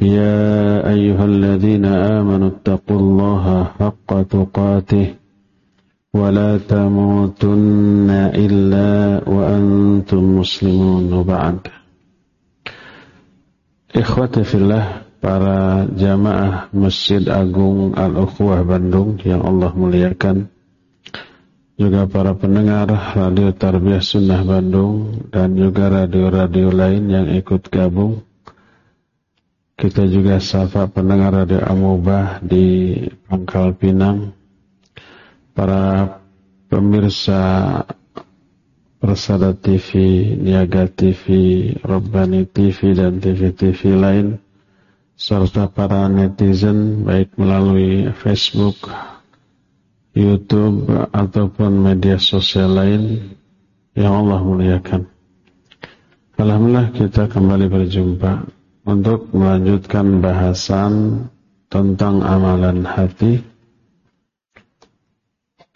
يا أيها الذين آمنوا اتقوا الله حق تقاته ولا تموتن إلا وأنتم مسلمون وبعد إخوتي في الله para jamaah Masjid Agung Al-Ukhwah Bandung yang Allah muliakan juga para pendengar Radio Tarbiyah Sunnah Bandung dan juga radio-radio lain yang ikut gabung kita juga sapa pendengar Radio Amubah di Pangkal Pinang para pemirsa Persada TV, Niaga TV, Robbani TV dan TV-TV lain serta para netizen baik melalui Facebook, YouTube ataupun media sosial lain yang Allah muliakan. Alhamdulillah kita kembali berjumpa untuk melanjutkan bahasan tentang amalan hati.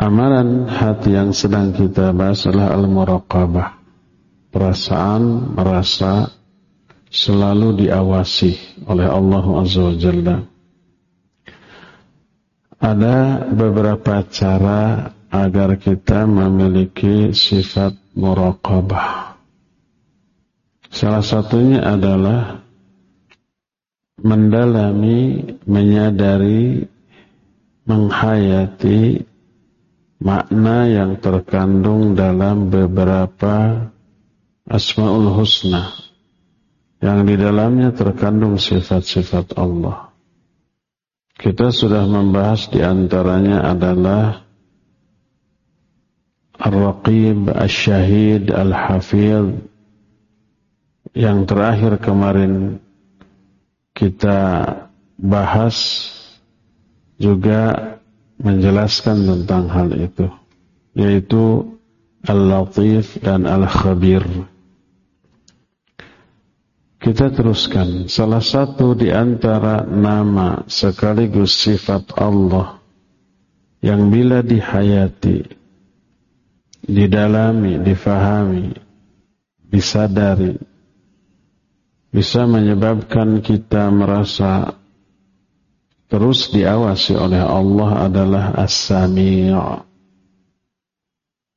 Amalan hati yang sedang kita bahas adalah al-muraqabah. Perasaan merasa selalu diawasi oleh Allah Azza wa Jalla. Ada beberapa cara agar kita memiliki sifat muraqabah. Salah satunya adalah mendalami, menyadari, menghayati makna yang terkandung dalam beberapa Asmaul Husna yang di dalamnya terkandung sifat-sifat Allah. Kita sudah membahas di antaranya adalah Ar-Raqib, Al-Syahid, Al-Hafidh. Yang terakhir kemarin kita bahas juga menjelaskan tentang hal itu. Yaitu Al-Latif dan Al-Khabir. Kita teruskan. Salah satu di antara nama sekaligus sifat Allah yang bila dihayati, didalami, difahami, disadari, bisa menyebabkan kita merasa terus diawasi oleh Allah adalah As-Sami'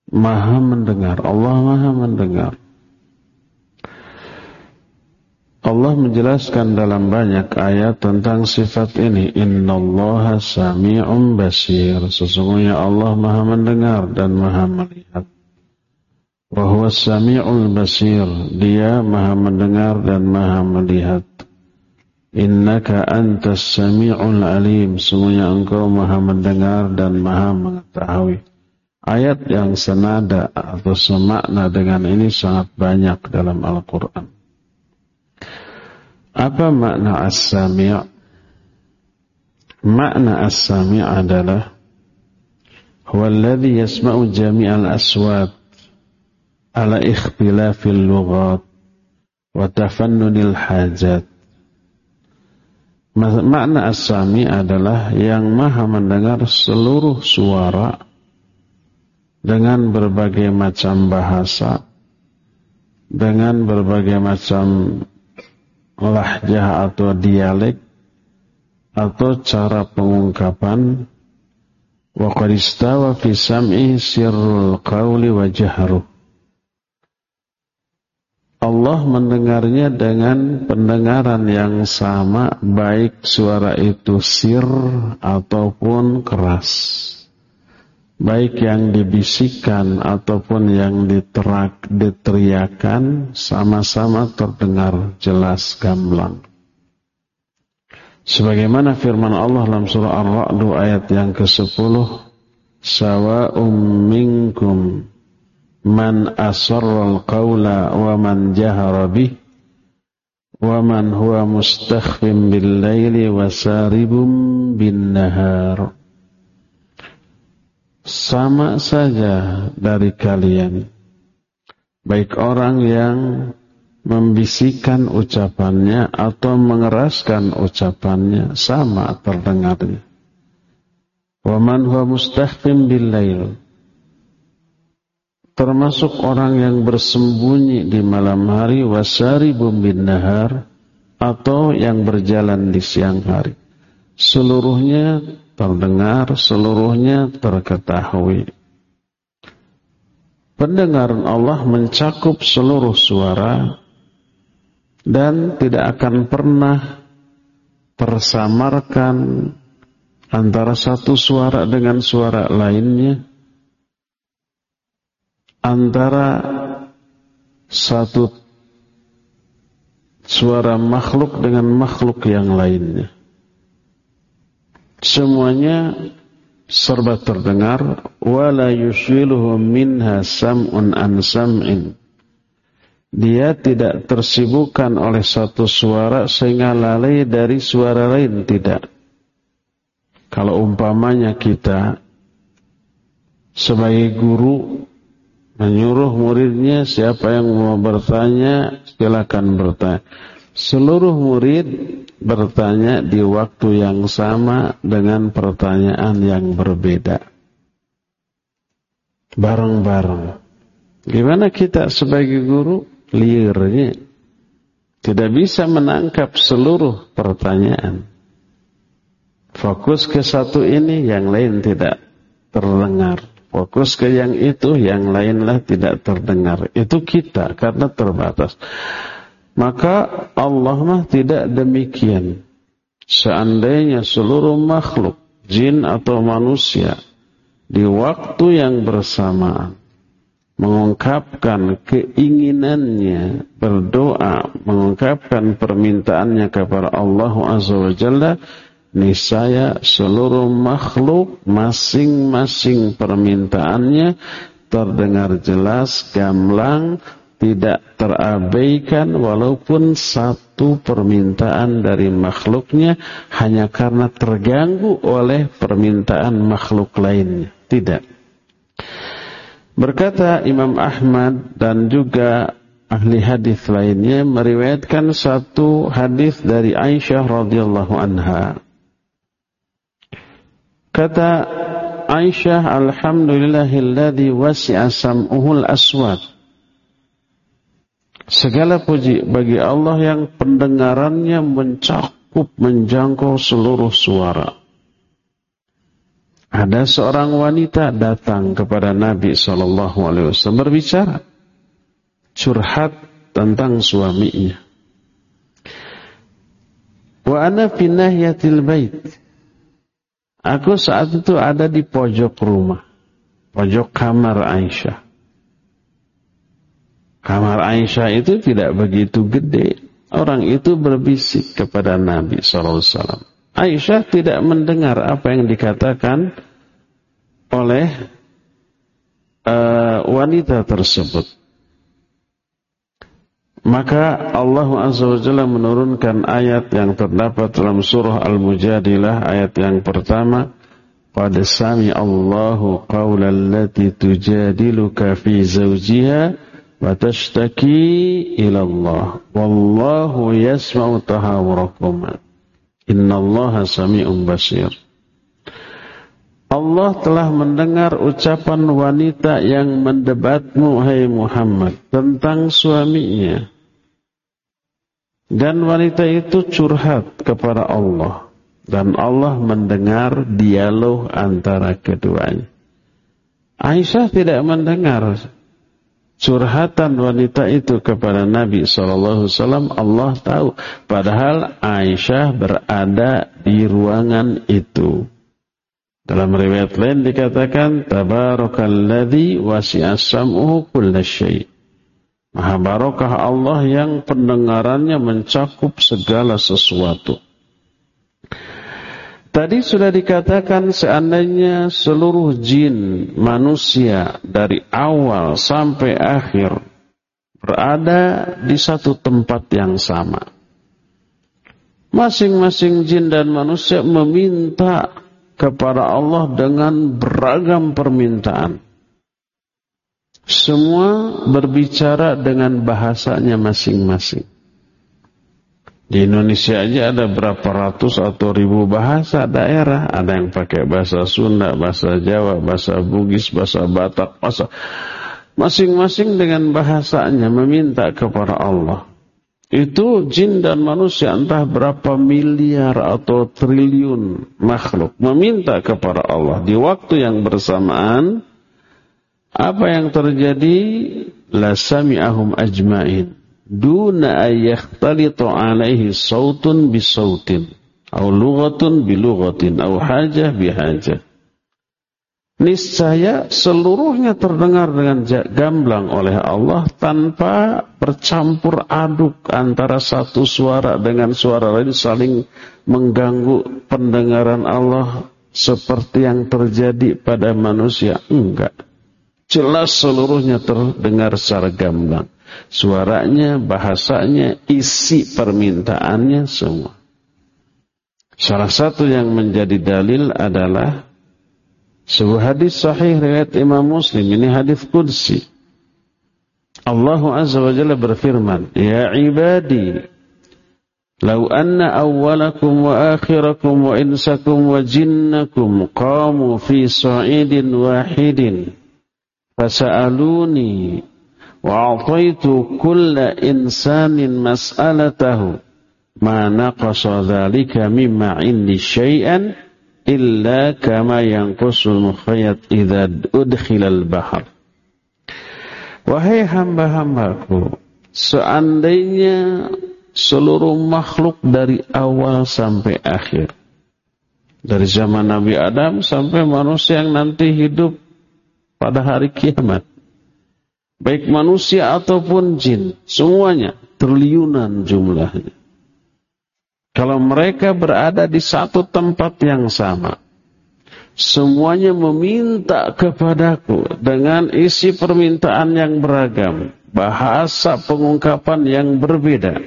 Maha mendengar. Allah maha mendengar. Allah menjelaskan dalam banyak ayat tentang sifat ini. Innallaha sami'un basir. Sesungguhnya Allah maha mendengar dan maha melihat. Wahuwa sami'ul basir. Dia maha mendengar dan maha melihat. Innaka antas sami'ul alim. Sesungguhnya engkau maha mendengar dan maha mengetahui. Ayat yang senada atau semakna dengan ini sangat banyak dalam Al-Quran. Apa makna as-sami' Makna as-sami' adalah huwa yasma'u jami'al aswat ala ikhtilafil lughat wa tafannunil hajat. Makna as-sami adalah yang maha mendengar seluruh suara dengan berbagai macam bahasa, dengan berbagai macam lahjah atau dialek atau cara pengungkapan wa qad istawa fi sam'i sirrul qawli wa jahruh Allah mendengarnya dengan pendengaran yang sama baik suara itu sir ataupun keras baik yang dibisikkan ataupun yang diterak, diteriakan sama-sama terdengar jelas gamblang. Sebagaimana firman Allah dalam surah Ar-Ra'd ayat yang ke-10, "Sawa'um minkum man asarra al-qawla wa man jahara bih wa man huwa mustakhfim bil laili wa saribum bin nahar sama saja dari kalian. Baik orang yang membisikkan ucapannya atau mengeraskan ucapannya sama terdengarnya. Wa man huwa mustakhfim bil lail termasuk orang yang bersembunyi di malam hari wasari bin nahar atau yang berjalan di siang hari. Seluruhnya terdengar, seluruhnya terketahui. Pendengaran Allah mencakup seluruh suara dan tidak akan pernah tersamarkan antara satu suara dengan suara lainnya antara satu suara makhluk dengan makhluk yang lainnya. Semuanya serba terdengar wala yushwiluhu minha sam'un an sam'in. Dia tidak tersibukkan oleh satu suara sehingga lalai dari suara lain tidak. Kalau umpamanya kita sebagai guru menyuruh muridnya siapa yang mau bertanya silakan bertanya. Seluruh murid bertanya di waktu yang sama dengan pertanyaan yang berbeda. Bareng-bareng. Gimana kita sebagai guru liarnya tidak bisa menangkap seluruh pertanyaan. Fokus ke satu ini, yang lain tidak terdengar. Fokus ke yang itu, yang lainlah tidak terdengar. Itu kita karena terbatas. Maka Allah mah tidak demikian. Seandainya seluruh makhluk, jin atau manusia, di waktu yang bersamaan, mengungkapkan keinginannya, berdoa, mengungkapkan permintaannya kepada Allah Azza wa Jalla, niscaya seluruh makhluk masing-masing permintaannya terdengar jelas, gamblang, tidak terabaikan walaupun satu permintaan dari makhluknya hanya karena terganggu oleh permintaan makhluk lainnya. Tidak. Berkata Imam Ahmad dan juga ahli hadis lainnya meriwayatkan satu hadis dari Aisyah radhiyallahu anha Kata Aisyah, Alhamdulillahilladzi wasi'a sam'uhul aswad. Segala puji bagi Allah yang pendengarannya mencakup, menjangkau seluruh suara. Ada seorang wanita datang kepada Nabi Shallallahu Alaihi Wasallam berbicara, curhat tentang suaminya. Wa ana bait. Aku saat itu ada di pojok rumah. Pojok kamar Aisyah. Kamar Aisyah itu tidak begitu gede. Orang itu berbisik kepada Nabi SAW. Aisyah tidak mendengar apa yang dikatakan oleh uh, wanita tersebut. Maka Allah Azza wa Jalla menurunkan ayat yang terdapat dalam surah Al-Mujadilah ayat yang pertama Qad sami Allahu qawlan lati tujadiluka fi zawjiha wa tashtaki ila Allah. Wallahu yasma'u tahawurakum innallaha sami'un basir. Allah telah mendengar ucapan wanita yang mendebatmu hai Muhammad tentang suaminya dan wanita itu curhat kepada Allah. Dan Allah mendengar dialog antara keduanya. Aisyah tidak mendengar curhatan wanita itu kepada Nabi SAW. Allah tahu. Padahal Aisyah berada di ruangan itu. Dalam riwayat lain dikatakan, Tabarakalladzi wasi'a sam'uhu Maha barokah Allah yang pendengarannya mencakup segala sesuatu. Tadi sudah dikatakan seandainya seluruh jin manusia dari awal sampai akhir berada di satu tempat yang sama. Masing-masing jin dan manusia meminta kepada Allah dengan beragam permintaan. Semua berbicara dengan bahasanya masing-masing. Di Indonesia aja ada berapa ratus atau ribu bahasa daerah. Ada yang pakai bahasa Sunda, bahasa Jawa, bahasa Bugis, bahasa Batak, bahasa... Masing-masing dengan bahasanya meminta kepada Allah. Itu jin dan manusia entah berapa miliar atau triliun makhluk meminta kepada Allah di waktu yang bersamaan apa yang terjadi? La sami'ahum ajmain. Duna ayyakhtalitu alaihi sautun bisautin. Au lughatun bilughatin. Au hajah bihajah. Niscaya seluruhnya terdengar dengan gamblang oleh Allah tanpa bercampur aduk antara satu suara dengan suara lain saling mengganggu pendengaran Allah seperti yang terjadi pada manusia. Enggak jelas seluruhnya terdengar secara gamblang Suaranya, bahasanya, isi permintaannya semua. Salah satu yang menjadi dalil adalah sebuah hadis sahih riwayat Imam Muslim ini hadis qudsi. Allah Azza wa Jalla berfirman, "Ya ibadi, law anna awwalakum wa akhirakum wa insakum wa jinnakum qamu fi sa'idin wahidin fasa'aluni وأعطيت كل إنسان مسألته ما نقص ذلك مما عندي شيئا إلا كما ينقص المخيط إذا أدخل البحر Wahai hamba-hambaku, seandainya seluruh makhluk dari awal sampai akhir, dari zaman Nabi Adam sampai manusia yang nanti hidup pada hari kiamat, Baik manusia ataupun jin, semuanya triliunan jumlahnya. Kalau mereka berada di satu tempat yang sama, semuanya meminta kepadaku dengan isi permintaan yang beragam, bahasa pengungkapan yang berbeda.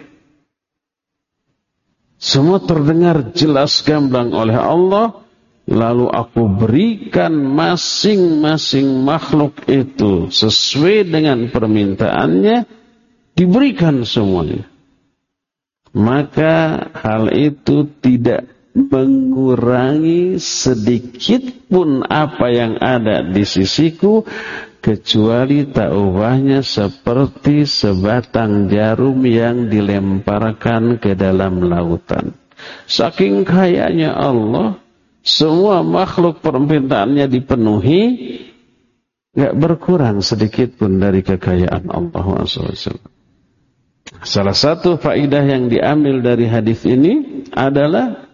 Semua terdengar jelas gamblang oleh Allah Lalu aku berikan masing-masing makhluk itu sesuai dengan permintaannya, diberikan semuanya. Maka hal itu tidak mengurangi sedikit pun apa yang ada di sisiku kecuali tak ubahnya seperti sebatang jarum yang dilemparkan ke dalam lautan. Saking kayanya Allah, semua makhluk permintaannya dipenuhi, nggak berkurang sedikit pun dari kekayaan Allah SWT. Salah satu faidah yang diambil dari hadis ini adalah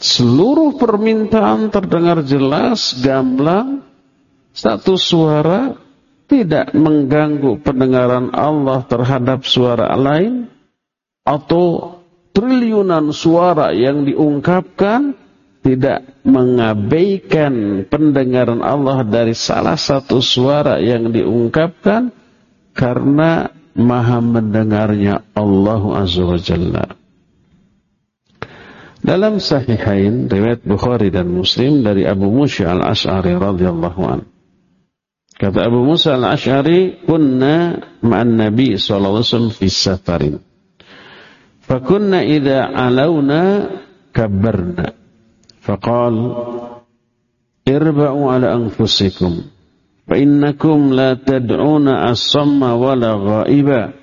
seluruh permintaan terdengar jelas, gamblang, satu suara tidak mengganggu pendengaran Allah terhadap suara lain atau triliunan suara yang diungkapkan tidak mengabaikan pendengaran Allah dari salah satu suara yang diungkapkan karena maha mendengarnya Allah Azza wa Jalla. Dalam sahihain riwayat Bukhari dan Muslim dari Abu Musa al-Ash'ari radhiyallahu an. Kata Abu Musa al-Ash'ari, "Kunna ma'an Nabi sallallahu alaihi wasallam fi safarin." Fakunna idza alawna kabbarna فقال اربعوا على أنفسكم فإنكم لا تدعون الصم ولا غائبا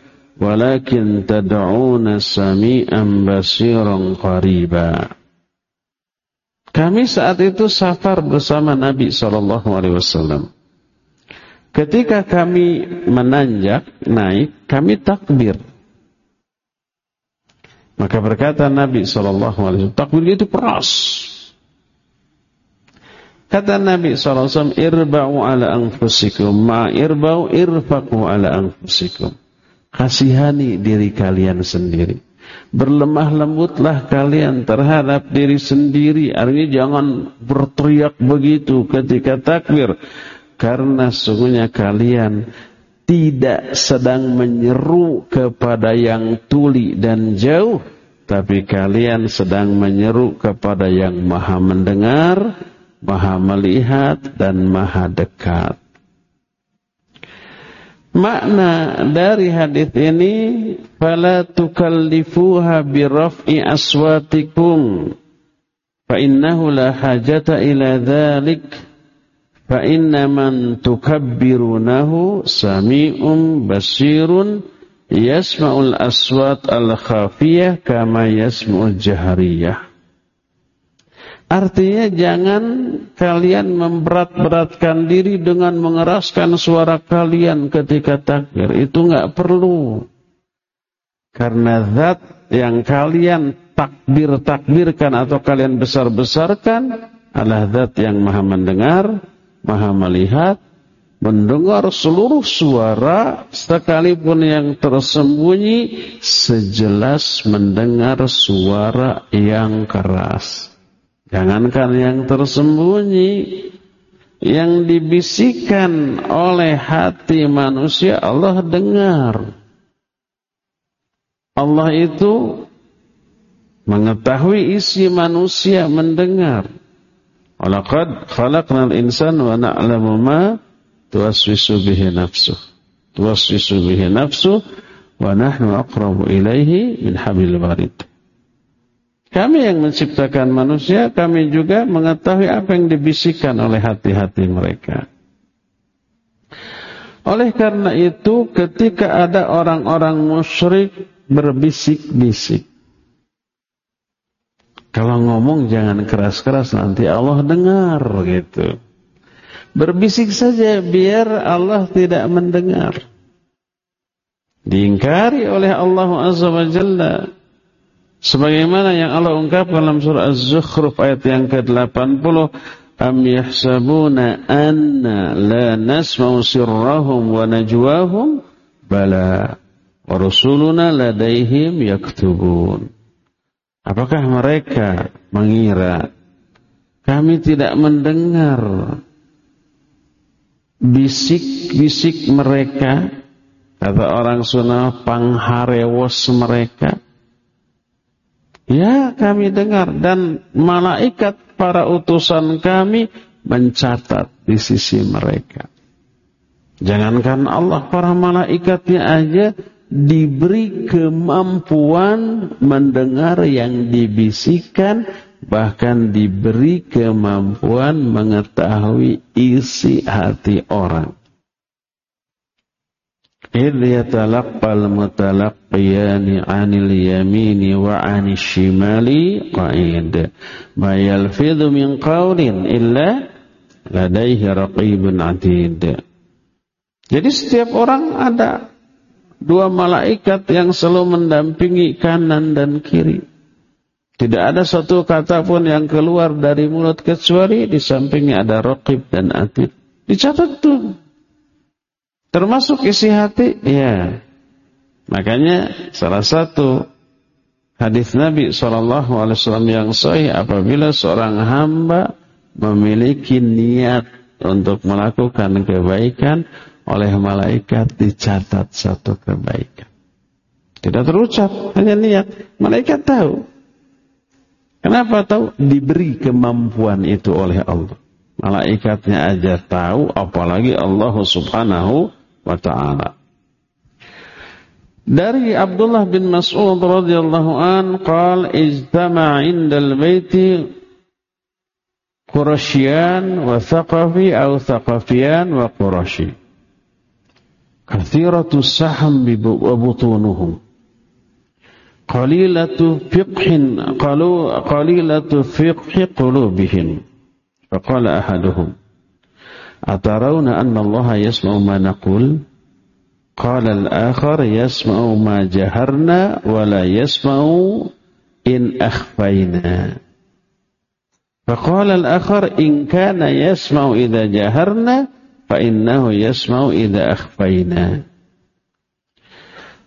ولكن تدعون سميعا بصيرا قريبا Kami saat itu safar bersama Nabi Shallallahu Alaihi Wasallam. Ketika kami menanjak naik, kami takbir. Maka berkata Nabi Shallallahu Alaihi Wasallam, takbir itu keras. Kata Nabi SAW, irba'u ala anfusikum, ma irba'u irfaqu ala anfusikum. Kasihani diri kalian sendiri. Berlemah lembutlah kalian terhadap diri sendiri. Artinya jangan berteriak begitu ketika takbir. Karena sungguhnya kalian tidak sedang menyeru kepada yang tuli dan jauh tapi kalian sedang menyeru kepada yang maha mendengar, maha melihat, dan maha dekat. Makna dari hadis ini fala tukallifuha biraf'i aswatikum fa innahu la hajata ila dhalik fa inna man tukabbirunahu sami'un basirun yasma'ul aswat al-khafiyah kama yasma'ul jahariyah Artinya jangan kalian memberat-beratkan diri dengan mengeraskan suara kalian ketika takbir. Itu nggak perlu. Karena zat yang kalian takbir-takbirkan atau kalian besar-besarkan adalah zat yang maha mendengar, maha melihat, mendengar seluruh suara sekalipun yang tersembunyi sejelas mendengar suara yang keras. Jangankan yang tersembunyi, yang dibisikkan oleh hati manusia Allah dengar. Allah itu mengetahui isi manusia mendengar. Walaqad khalaqnal insana wa na'lamu ma tuwaswisu bihi nafsuh. Tuwaswisu bihi nafsuh wa nahnu aqrabu ilaihi min hablil warid. Kami yang menciptakan manusia, kami juga mengetahui apa yang dibisikkan oleh hati-hati mereka. Oleh karena itu, ketika ada orang-orang musyrik berbisik-bisik, kalau ngomong jangan keras-keras nanti Allah dengar gitu. Berbisik saja biar Allah tidak mendengar. Diingkari oleh Allah Azza wa Jalla. Sebagaimana yang Allah ungkapkan dalam surah Az-Zukhruf ayat yang ke-80, "Am yahsabuna anna la nasma'u sirrahum wa najwahum?" Bala, wa rusuluna ladaihim yaktubun. Apakah mereka mengira kami tidak mendengar bisik-bisik mereka kata orang Sunda pangharewos mereka Ya kami dengar dan malaikat para utusan kami mencatat di sisi mereka. Jangankan Allah para malaikatnya aja diberi kemampuan mendengar yang dibisikkan bahkan diberi kemampuan mengetahui isi hati orang. إذ يتلقى المتلقيان عن اليمين وعن الشمال قعيد ما يلفظ من قول إلا لديه رقيب عتيد Jadi setiap orang ada dua malaikat yang selalu mendampingi kanan dan kiri. Tidak ada satu kata pun yang keluar dari mulut kecuali di sampingnya ada raqib dan atid. Dicatat tuh. Termasuk isi hati, ya. Makanya salah satu hadis Nabi SAW yang sahih apabila seorang hamba memiliki niat untuk melakukan kebaikan oleh malaikat dicatat satu kebaikan. Tidak terucap, hanya niat. Malaikat tahu. Kenapa tahu? Diberi kemampuan itu oleh Allah. Malaikatnya aja tahu, apalagi Allah subhanahu wa ta'ala. Dari Abdullah bin Mas'ud radhiyallahu an qal ijtama' 'indal baiti Qurasyan wa Thaqafi atau Thaqafiyan wa Qurashi. Kathiratu saham wa butunuhum. Qalilatu fiqhin qalu qalilatu fiqhi qulubihim. Faqala ahaduhum Atarawna anna Allah yasma'u ma naqul? Qala al-akhar yasma'u ma jaharna yasma'u in akhfayna. Faqala al-akhar in kana yasma'u idza jaharna fa yasma'u.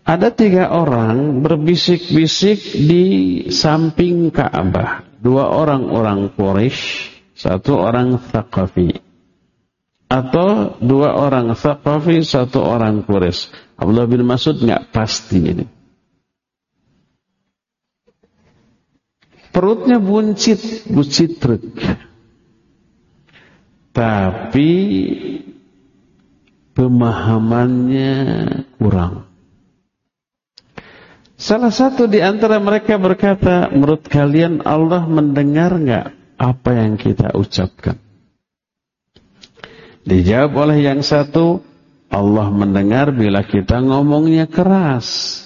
Ada tiga orang berbisik-bisik di samping Ka'bah. Dua orang orang Quraisy, satu orang Thaqafi atau dua orang Thaqafi, satu orang Quraisy. Abdullah bin Mas'ud nggak pasti ini. Perutnya buncit, buncit truk. Tapi pemahamannya kurang. Salah satu di antara mereka berkata, menurut kalian Allah mendengar nggak apa yang kita ucapkan? Dijawab oleh yang satu, Allah mendengar bila kita ngomongnya keras.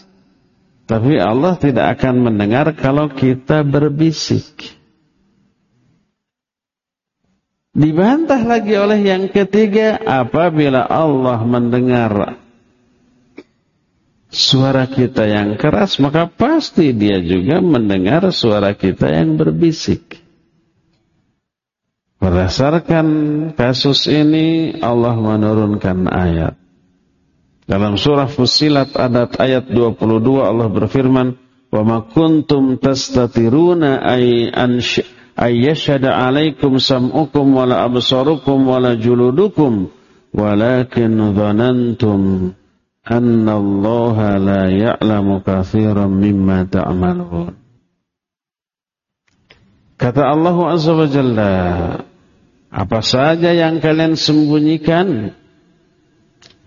Tapi Allah tidak akan mendengar kalau kita berbisik. Dibantah lagi oleh yang ketiga, apabila Allah mendengar suara kita yang keras, maka pasti dia juga mendengar suara kita yang berbisik. Berdasarkan kasus ini, Allah menurunkan ayat. Dalam surah Fussilat adat ayat 22 Allah berfirman, "Wa ma kuntum tastatiruna ay ayyashhada 'alaikum sam'ukum wala absarukum wala juludukum walakin dhanantum anna Allah la ya'lamu katsiran mimma ta'malun." Kata Allah Azza wa Jalla, apa saja yang kalian sembunyikan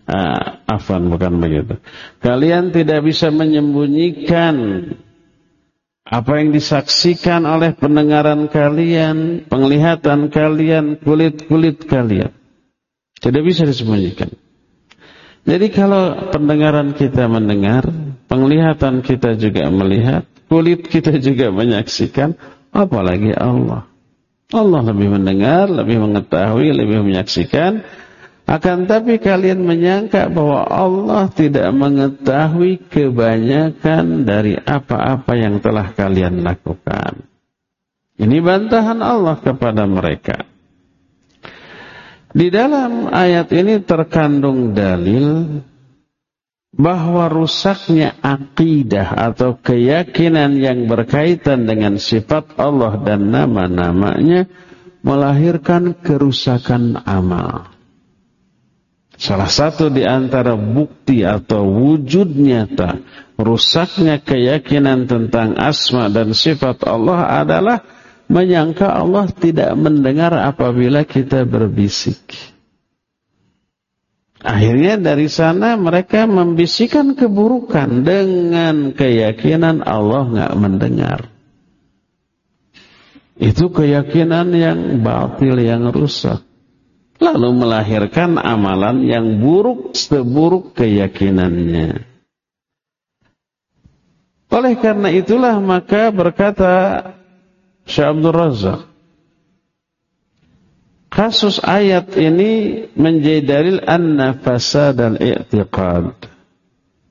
Ah, afan bukan begitu. Kalian tidak bisa menyembunyikan apa yang disaksikan oleh pendengaran kalian, penglihatan kalian, kulit-kulit kalian. Tidak bisa disembunyikan. Jadi kalau pendengaran kita mendengar, penglihatan kita juga melihat, kulit kita juga menyaksikan, apalagi Allah. Allah lebih mendengar, lebih mengetahui, lebih menyaksikan, akan tapi kalian menyangka bahwa Allah tidak mengetahui kebanyakan dari apa-apa yang telah kalian lakukan. Ini bantahan Allah kepada mereka. Di dalam ayat ini terkandung dalil bahwa rusaknya akidah atau keyakinan yang berkaitan dengan sifat Allah dan nama-namanya melahirkan kerusakan amal. Salah satu di antara bukti atau wujud nyata rusaknya keyakinan tentang asma dan sifat Allah adalah menyangka Allah tidak mendengar apabila kita berbisik. Akhirnya dari sana mereka membisikkan keburukan dengan keyakinan Allah nggak mendengar. Itu keyakinan yang batil, yang rusak lalu melahirkan amalan yang buruk seburuk keyakinannya. Oleh karena itulah maka berkata Syekh Abdul Razak kasus ayat ini menjadi dalil anna fasad al-i'tiqad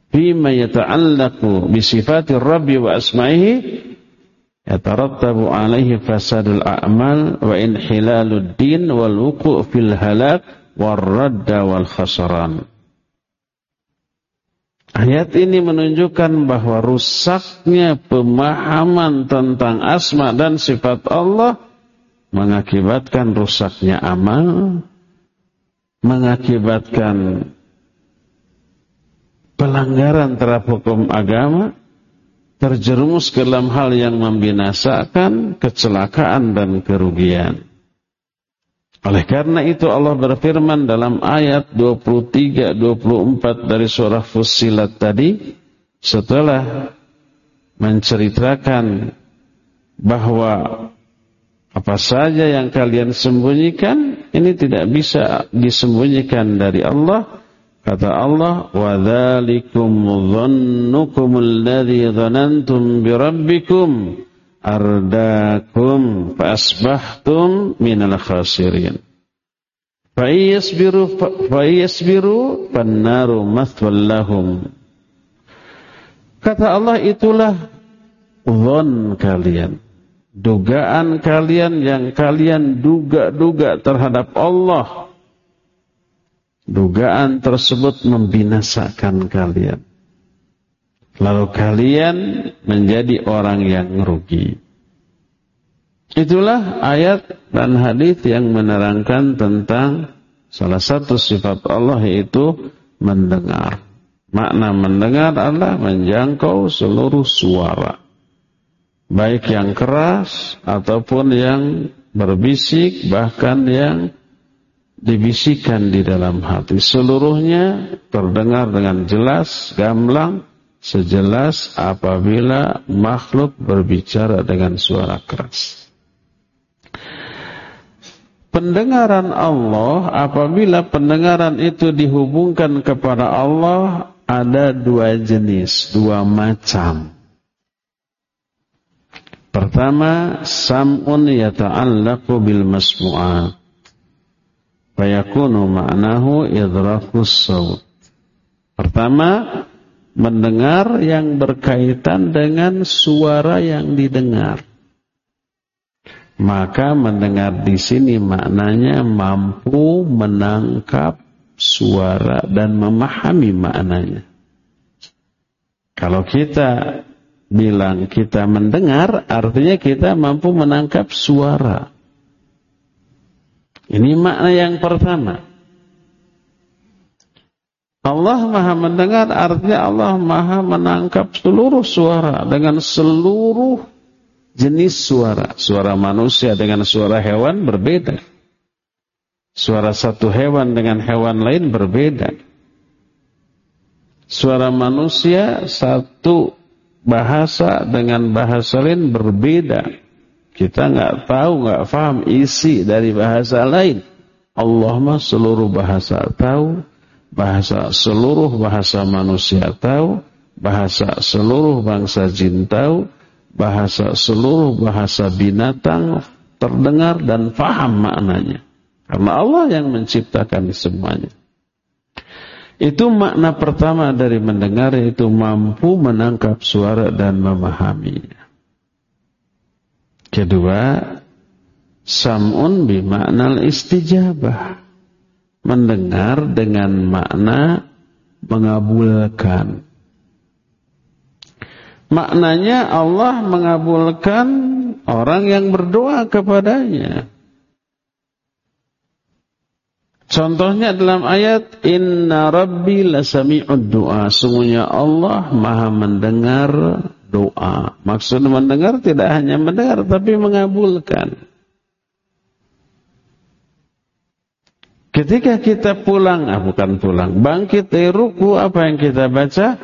bima yata'allaqu bi sifati rabbi wa asma'ihi yatarattabu alaihi fasadul a'mal wa inhilalud din wal wuku' fil halak war radda wal khasaran. Ayat ini menunjukkan bahwa rusaknya pemahaman tentang asma dan sifat Allah mengakibatkan rusaknya amal, mengakibatkan pelanggaran terhadap hukum agama, terjerumus ke dalam hal yang membinasakan kecelakaan dan kerugian. Oleh karena itu Allah berfirman dalam ayat 23-24 dari surah Fussilat tadi setelah menceritakan bahwa apa saja yang kalian sembunyikan ini tidak bisa disembunyikan dari Allah Kata Allah, "Wa dzalikum dhannukum alladhi dhanantum bi rabbikum ardakum fa asbahtum minal khasirin." Yasbiru fa yasbiru fannaru mathwal Kata Allah itulah dhon kalian. Dugaan kalian yang kalian duga-duga terhadap Allah dugaan tersebut membinasakan kalian. Lalu kalian menjadi orang yang rugi. Itulah ayat dan hadis yang menerangkan tentang salah satu sifat Allah yaitu mendengar. Makna mendengar adalah menjangkau seluruh suara. Baik yang keras ataupun yang berbisik bahkan yang dibisikkan di dalam hati. Seluruhnya terdengar dengan jelas gamblang sejelas apabila makhluk berbicara dengan suara keras. Pendengaran Allah apabila pendengaran itu dihubungkan kepada Allah ada dua jenis dua macam Pertama, sam'un yata'allaqu bil masmu'at. Fayakunu ma'nahu idrakus saut. Pertama, mendengar yang berkaitan dengan suara yang didengar. Maka mendengar di sini maknanya mampu menangkap suara dan memahami maknanya. Kalau kita bilang kita mendengar, artinya kita mampu menangkap suara. Ini makna yang pertama. Allah maha mendengar artinya Allah maha menangkap seluruh suara dengan seluruh jenis suara. Suara manusia dengan suara hewan berbeda. Suara satu hewan dengan hewan lain berbeda. Suara manusia satu bahasa dengan bahasa lain berbeda. Kita nggak tahu, nggak paham isi dari bahasa lain. Allah mah seluruh bahasa tahu, bahasa seluruh bahasa manusia tahu, bahasa seluruh bangsa jin tahu, bahasa seluruh bahasa binatang terdengar dan paham maknanya. Karena Allah yang menciptakan semuanya. Itu makna pertama dari mendengar yaitu mampu menangkap suara dan memahaminya. Kedua, sam'un bimakna istijabah. Mendengar dengan makna mengabulkan. Maknanya Allah mengabulkan orang yang berdoa kepadanya. Contohnya dalam ayat Inna Rabbi lasami'ud doa. Sungguhnya Allah maha mendengar doa. Maksud mendengar tidak hanya mendengar tapi mengabulkan. Ketika kita pulang, ah bukan pulang, bangkit dari ruku, apa yang kita baca?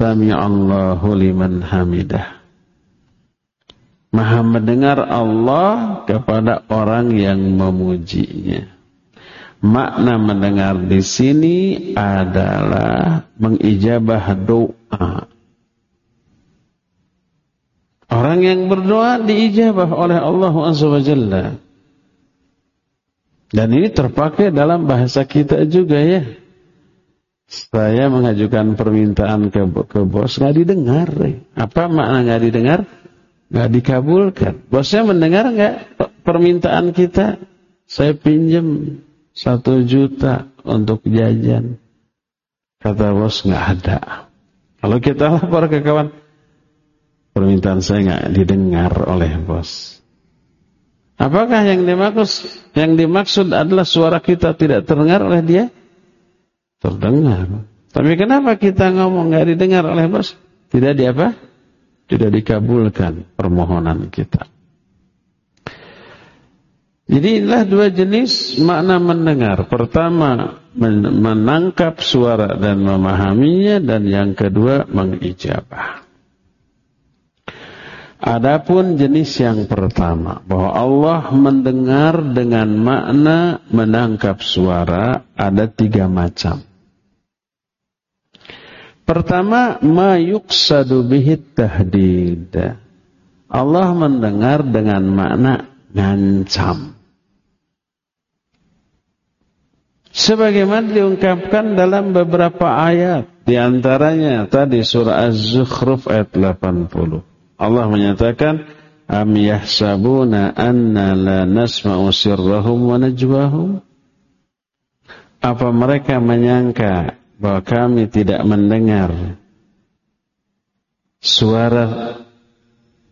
Allahu liman hamidah. Maha mendengar Allah kepada orang yang memujinya. Makna mendengar di sini adalah mengijabah doa. Orang yang berdoa diijabah oleh Allah SWT. Dan ini terpakai dalam bahasa kita juga ya. Saya mengajukan permintaan ke, ke bos nggak didengar. Apa makna nggak didengar? Nggak dikabulkan. Bosnya mendengar nggak permintaan kita? Saya pinjam satu juta untuk jajan. Kata bos nggak ada. Kalau kita lapor ke kawan, permintaan saya nggak didengar oleh bos. Apakah yang dimaksud yang dimaksud adalah suara kita tidak terdengar oleh dia? Terdengar. Tapi kenapa kita ngomong nggak didengar oleh bos? Tidak di apa? Tidak dikabulkan permohonan kita. Jadi inilah dua jenis makna mendengar. Pertama, menangkap suara dan memahaminya. Dan yang kedua, mengijabah. Adapun jenis yang pertama, bahwa Allah mendengar dengan makna menangkap suara, ada tiga macam. Pertama, ma yuksadu bihit tahdid. Allah mendengar dengan makna ngancam. Sebagaimana diungkapkan dalam beberapa ayat. Di antaranya tadi surah Az-Zukhruf ayat 80. Allah menyatakan, Am yahsabuna anna la nasma'u sirrahum wa najwahum? Apa mereka menyangka bahwa kami tidak mendengar suara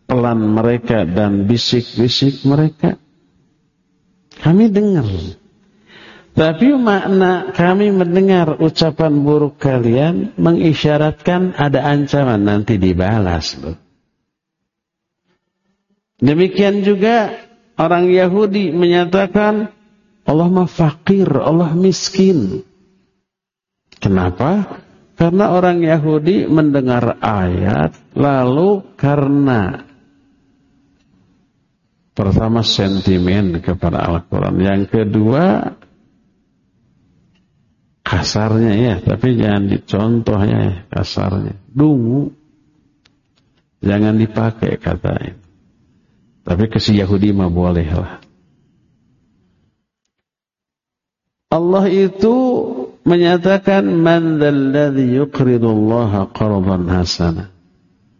pelan mereka dan bisik-bisik mereka? Kami dengar. Tapi makna kami mendengar ucapan buruk kalian mengisyaratkan ada ancaman nanti dibalas loh. Demikian juga orang Yahudi menyatakan Allah mah fakir, Allah miskin. Kenapa? Karena orang Yahudi mendengar ayat lalu karena pertama sentimen kepada Al-Quran. Yang kedua kasarnya ya, tapi jangan dicontohnya ya, kasarnya. Dungu. Jangan dipakai kata ini. Tapi ke si Yahudi mah boleh lah. Allah itu menyatakan man dzalladzi yuqridullaha qardan hasana.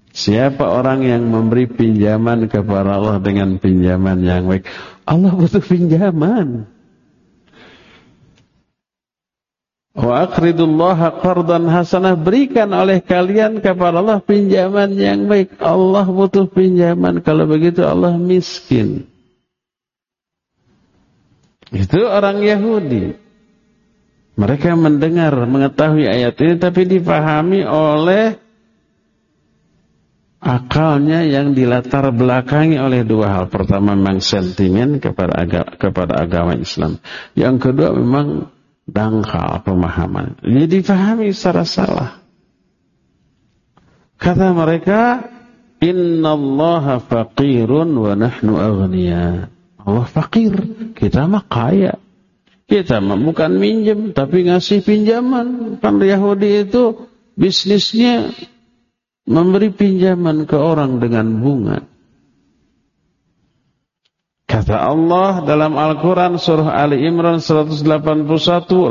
Siapa orang yang memberi pinjaman kepada Allah dengan pinjaman yang baik? Allah butuh pinjaman. Wa aqridullaha qardan hasanah berikan oleh kalian kepada Allah pinjaman yang baik. Allah butuh pinjaman. Kalau begitu Allah miskin. Itu orang Yahudi. Mereka mendengar, mengetahui ayat ini tapi dipahami oleh akalnya yang dilatar belakangi oleh dua hal. Pertama memang sentimen kepada agama, kepada agama Islam. Yang kedua memang dangkal pemahaman. Jadi dipahami secara salah. Kata mereka, Inna Allah faqirun wa nahnu. Allah fakir, kita mah kaya. Kita mah bukan minjem, tapi ngasih pinjaman. Kan Yahudi itu bisnisnya memberi pinjaman ke orang dengan bunga. Kata Allah dalam Al-Quran surah Ali Imran 181,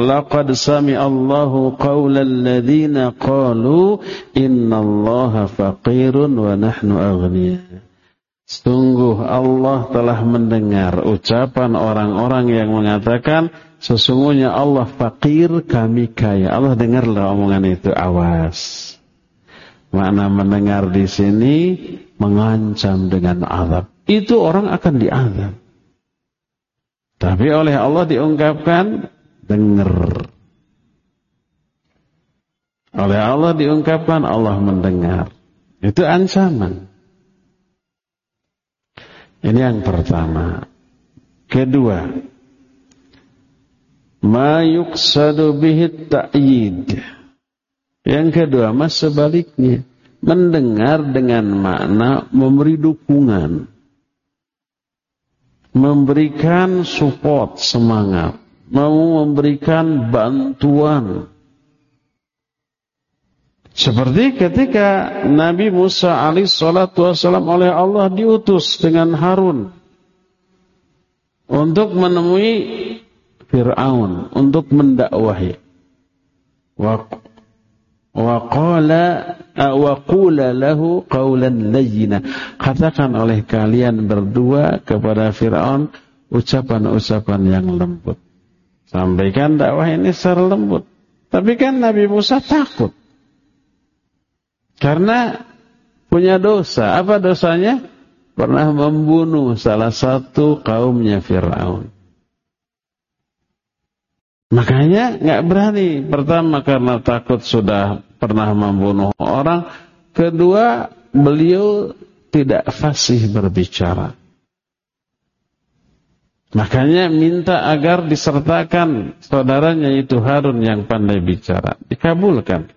Laqad sami Allahu qawlal ladhina qalu inna allaha faqirun wa nahnu aghniya. Sungguh Allah telah mendengar ucapan orang-orang yang mengatakan sesungguhnya Allah fakir kami kaya. Allah dengarlah omongan itu awas. Makna mendengar di sini mengancam dengan azab. Itu orang akan diazab. Tapi oleh Allah diungkapkan dengar. Oleh Allah diungkapkan Allah mendengar. Itu ancaman. Ini yang pertama. Kedua, ma yuqsadu bihi ta'yid. Yang kedua, mas sebaliknya, mendengar dengan makna memberi dukungan. Memberikan support, semangat. Mau memberikan bantuan seperti ketika Nabi Musa alaihissalatu wassalam oleh Allah diutus dengan Harun untuk menemui Fir'aun, untuk mendakwahi. Wa wa qala wa qula lahu qawlan layyina. Katakan oleh kalian berdua kepada Firaun ucapan-ucapan yang lembut. Sampaikan dakwah ini secara lembut. Tapi kan Nabi Musa takut. Karena punya dosa. Apa dosanya? Pernah membunuh salah satu kaumnya Fir'aun. Makanya nggak berani. Pertama karena takut sudah pernah membunuh orang. Kedua beliau tidak fasih berbicara. Makanya minta agar disertakan saudaranya itu Harun yang pandai bicara. Dikabulkan.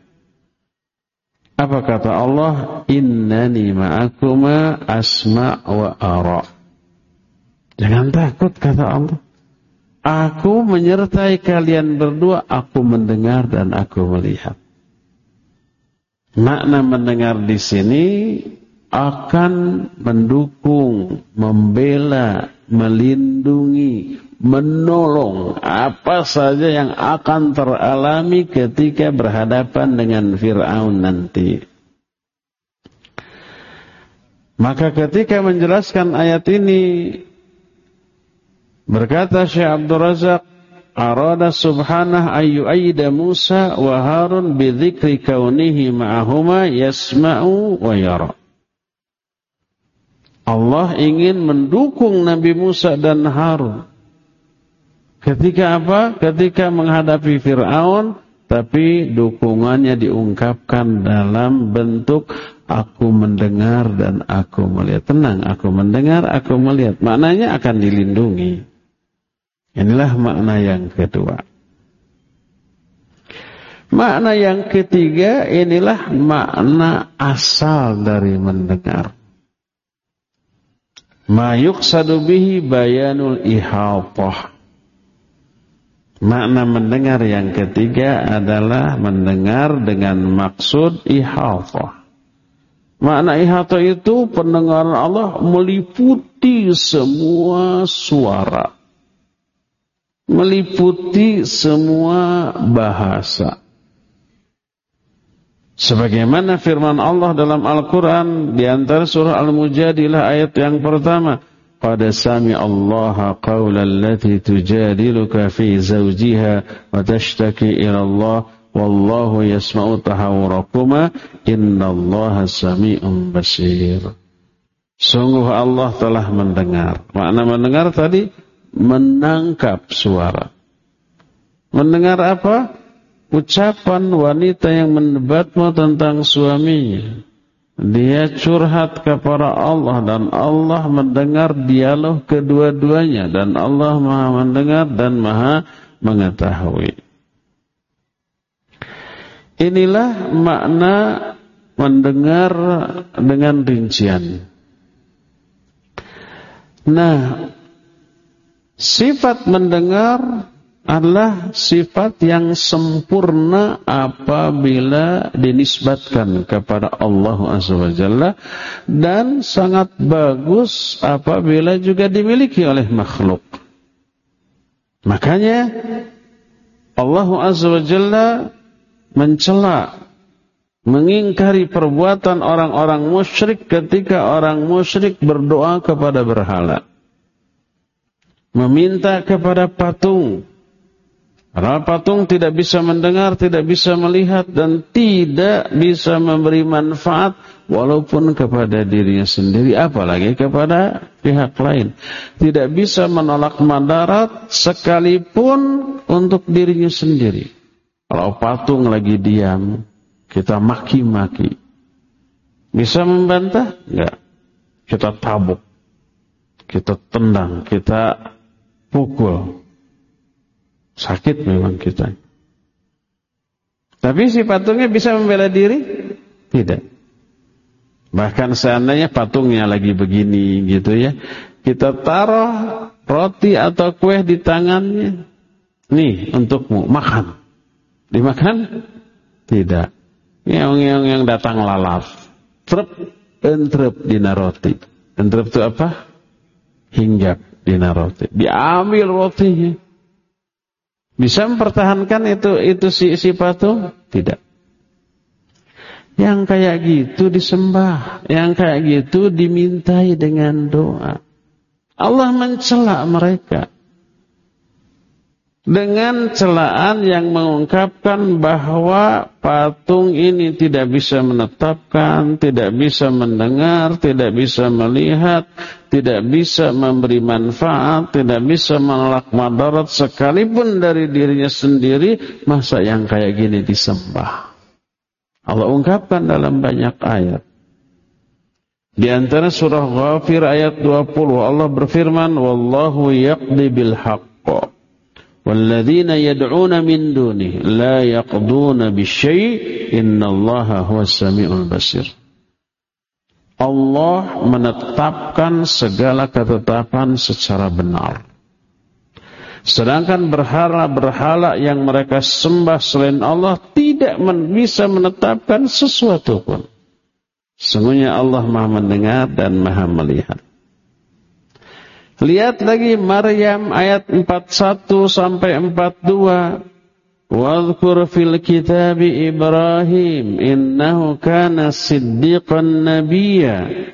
Apa kata Allah? Innani ma'akuma asma' wa ara. Jangan takut kata Allah. Aku menyertai kalian berdua, aku mendengar dan aku melihat. Makna mendengar di sini akan mendukung, membela, melindungi, menolong apa saja yang akan teralami ketika berhadapan dengan Fir'aun nanti. Maka ketika menjelaskan ayat ini berkata Syekh Abdul Razak arada subhanah ayu ayyida Musa wa Harun bi dzikri kaunihi ma'ahuma yasma'u wa yara. Allah ingin mendukung Nabi Musa dan Harun Ketika apa? Ketika menghadapi Fir'aun, tapi dukungannya diungkapkan dalam bentuk aku mendengar dan aku melihat. Tenang, aku mendengar, aku melihat. Maknanya akan dilindungi. Inilah makna yang kedua. Makna yang ketiga inilah makna asal dari mendengar. Ma yuqsadu bihi bayanul ihatah. Makna mendengar yang ketiga adalah mendengar dengan maksud ihatah. Makna ihatah itu pendengaran Allah meliputi semua suara. Meliputi semua bahasa. Sebagaimana firman Allah dalam Al-Quran di antara surah Al-Mujadilah ayat yang pertama. Qad sami Allah qawla allati tujadiluka fi zawjiha wa tashtaki ila Allah wallahu yasma'u tahawurakuma innallaha sami'un basir. Sungguh Allah telah mendengar. Makna mendengar tadi menangkap suara. Mendengar apa? Ucapan wanita yang mendebatmu tentang suaminya. Dia curhat kepada Allah dan Allah mendengar dialog kedua-duanya dan Allah maha mendengar dan maha mengetahui. Inilah makna mendengar dengan rincian. Nah, sifat mendengar adalah sifat yang sempurna apabila dinisbatkan kepada Allah Azza dan sangat bagus apabila juga dimiliki oleh makhluk. Makanya Allah Azza mencela mengingkari perbuatan orang-orang musyrik ketika orang musyrik berdoa kepada berhala. Meminta kepada patung karena patung tidak bisa mendengar, tidak bisa melihat, dan tidak bisa memberi manfaat walaupun kepada dirinya sendiri, apalagi kepada pihak lain. Tidak bisa menolak madarat sekalipun untuk dirinya sendiri. Kalau patung lagi diam, kita maki-maki. Bisa membantah? Enggak. Kita tabuk. Kita tendang, kita pukul Sakit memang kita. Tapi si patungnya bisa membela diri? Tidak. Bahkan seandainya patungnya lagi begini gitu ya. Kita taruh roti atau kue di tangannya. Nih untukmu, makan. Dimakan? Tidak. Yang yang datang lalaf. Trep, entrep dina roti. Entrep itu apa? Hinggap dina roti. Diambil rotinya. Bisa mempertahankan itu itu si, si patung? Tidak. Yang kayak gitu disembah, yang kayak gitu dimintai dengan doa. Allah mencela mereka dengan celaan yang mengungkapkan bahwa patung ini tidak bisa menetapkan, tidak bisa mendengar, tidak bisa melihat, tidak bisa memberi manfaat, tidak bisa menolak madarat sekalipun dari dirinya sendiri, masa yang kayak gini disembah. Allah ungkapkan dalam banyak ayat. Di antara surah Ghafir ayat 20 Allah berfirman, "Wallahu yaqdi bil haqq." walladzina yad'una min duni la yaqduna bisyai' innallaha huwas samiul basir Allah menetapkan segala ketetapan secara benar. Sedangkan berhala-berhala yang mereka sembah selain Allah tidak bisa menetapkan sesuatu pun. Sungguhnya Allah maha mendengar dan maha melihat. Lihat lagi Maryam ayat 41 sampai 42. Wadhkur fil kitab Ibrahim innahu kana siddiqan nabiyya.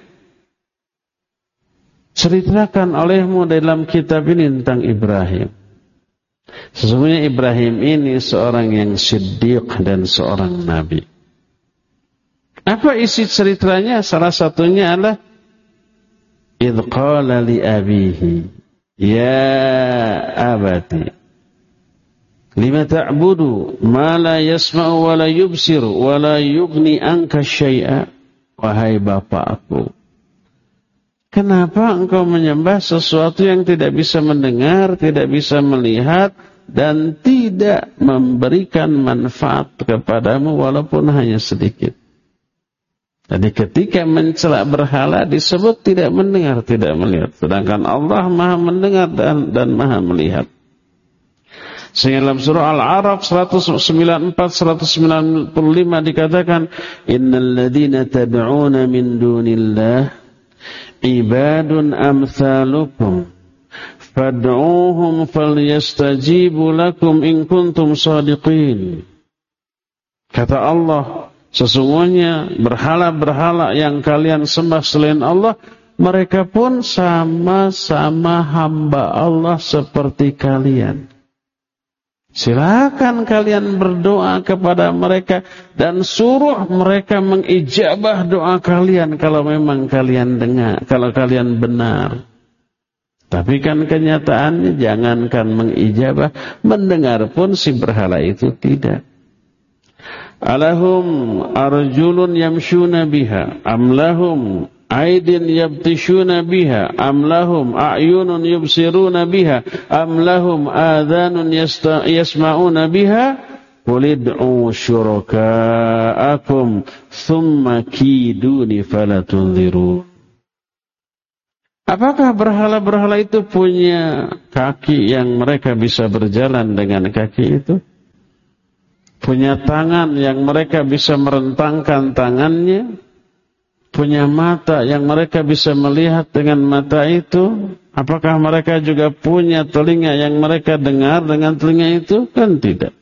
Ceritakan olehmu dalam kitab ini tentang Ibrahim. Sesungguhnya Ibrahim ini seorang yang siddiq dan seorang nabi. Apa isi ceritanya? Salah satunya adalah idh qala li abihi ya abati lima ta'budu ma la yasma'u wa la yubsiru wa la yughni anka syai'a wahai bapakku. Kenapa engkau menyembah sesuatu yang tidak bisa mendengar, tidak bisa melihat, dan tidak memberikan manfaat kepadamu walaupun hanya sedikit? Jadi ketika mencela berhala disebut tidak mendengar, tidak melihat. Sedangkan Allah maha mendengar dan, dan maha melihat. Sehingga dalam surah Al-Araf 194-195 dikatakan, Innal ladhina tad'una min dunillah ibadun amthalukum fad'uuhum falyastajibu lakum in kuntum sadiqin kata Allah sesungguhnya berhala-berhala yang kalian sembah selain Allah mereka pun sama-sama hamba Allah seperti kalian Silakan kalian berdoa kepada mereka dan suruh mereka mengijabah doa kalian kalau memang kalian dengar, kalau kalian benar. Tapi kan kenyataannya jangankan mengijabah, mendengar pun si berhala itu tidak. Alahum arjulun yamshuna biha amlahum aidin yabtishuna biha am lahum a'yunun yubsiruna biha am lahum adhanun yasma'una biha qulid'u syuraka'akum thumma kiduni falatunzirun Apakah berhala-berhala itu punya kaki yang mereka bisa berjalan dengan kaki itu? Punya tangan yang mereka bisa merentangkan tangannya? punya mata yang mereka bisa melihat dengan mata itu? Apakah mereka juga punya telinga yang mereka dengar dengan telinga itu? Kan tidak.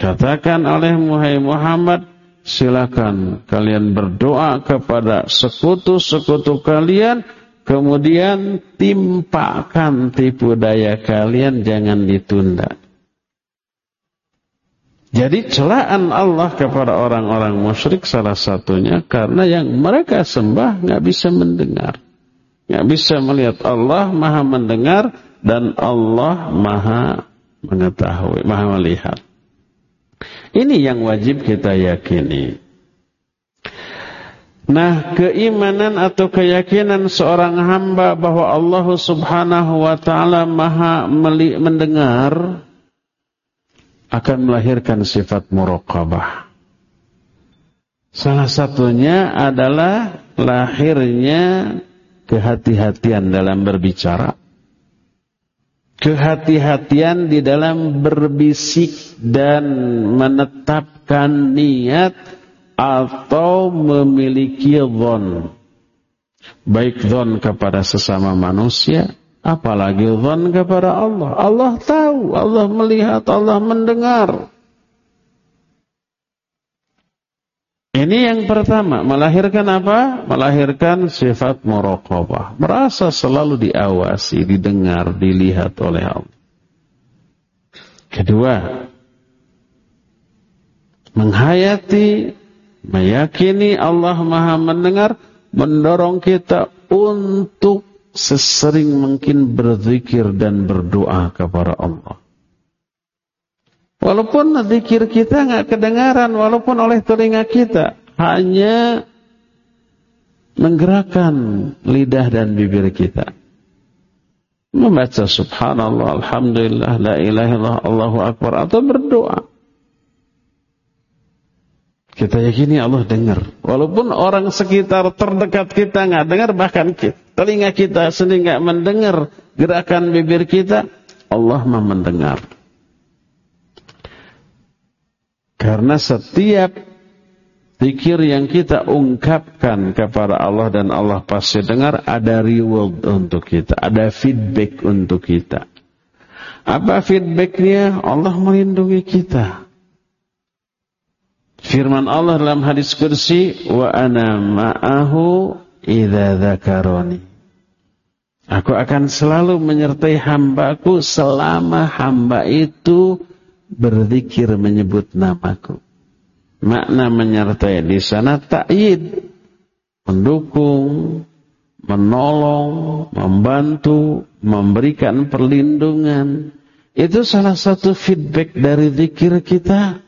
Katakan oleh Muhammad, silakan kalian berdoa kepada sekutu-sekutu kalian, kemudian timpakan tipu daya kalian, jangan ditunda. Jadi celaan Allah kepada orang-orang musyrik salah satunya karena yang mereka sembah nggak bisa mendengar. nggak bisa melihat Allah maha mendengar dan Allah maha mengetahui, maha melihat. Ini yang wajib kita yakini. Nah, keimanan atau keyakinan seorang hamba bahwa Allah Subhanahu wa taala Maha mendengar akan melahirkan sifat muraqabah. Salah satunya adalah lahirnya kehati-hatian dalam berbicara. Kehati-hatian di dalam berbisik dan menetapkan niat atau memiliki zon. Baik zon kepada sesama manusia Apalagi zon kepada Allah. Allah tahu, Allah melihat, Allah mendengar. Ini yang pertama, melahirkan apa? Melahirkan sifat muraqabah. Merasa selalu diawasi, didengar, dilihat oleh Allah. Kedua, menghayati, meyakini Allah maha mendengar, mendorong kita untuk sesering mungkin berzikir dan berdoa kepada Allah. Walaupun zikir kita nggak kedengaran, walaupun oleh telinga kita, hanya menggerakkan lidah dan bibir kita. Membaca subhanallah, alhamdulillah, la ilaha illallah, Allahu akbar, atau berdoa. Kita yakini Allah dengar. Walaupun orang sekitar terdekat kita nggak dengar, bahkan telinga kita sendiri nggak mendengar gerakan bibir kita, Allah mendengar. Karena setiap pikir yang kita ungkapkan kepada Allah dan Allah pasti dengar, ada reward untuk kita, ada feedback untuk kita. Apa feedbacknya? Allah melindungi kita. Firman Allah dalam hadis kursi, wa ana ma'ahu idza dzakaroni. Aku akan selalu menyertai hambaku selama hamba itu berzikir menyebut namaku. Makna menyertai di sana ta'yid, mendukung, menolong, membantu, memberikan perlindungan. Itu salah satu feedback dari zikir kita.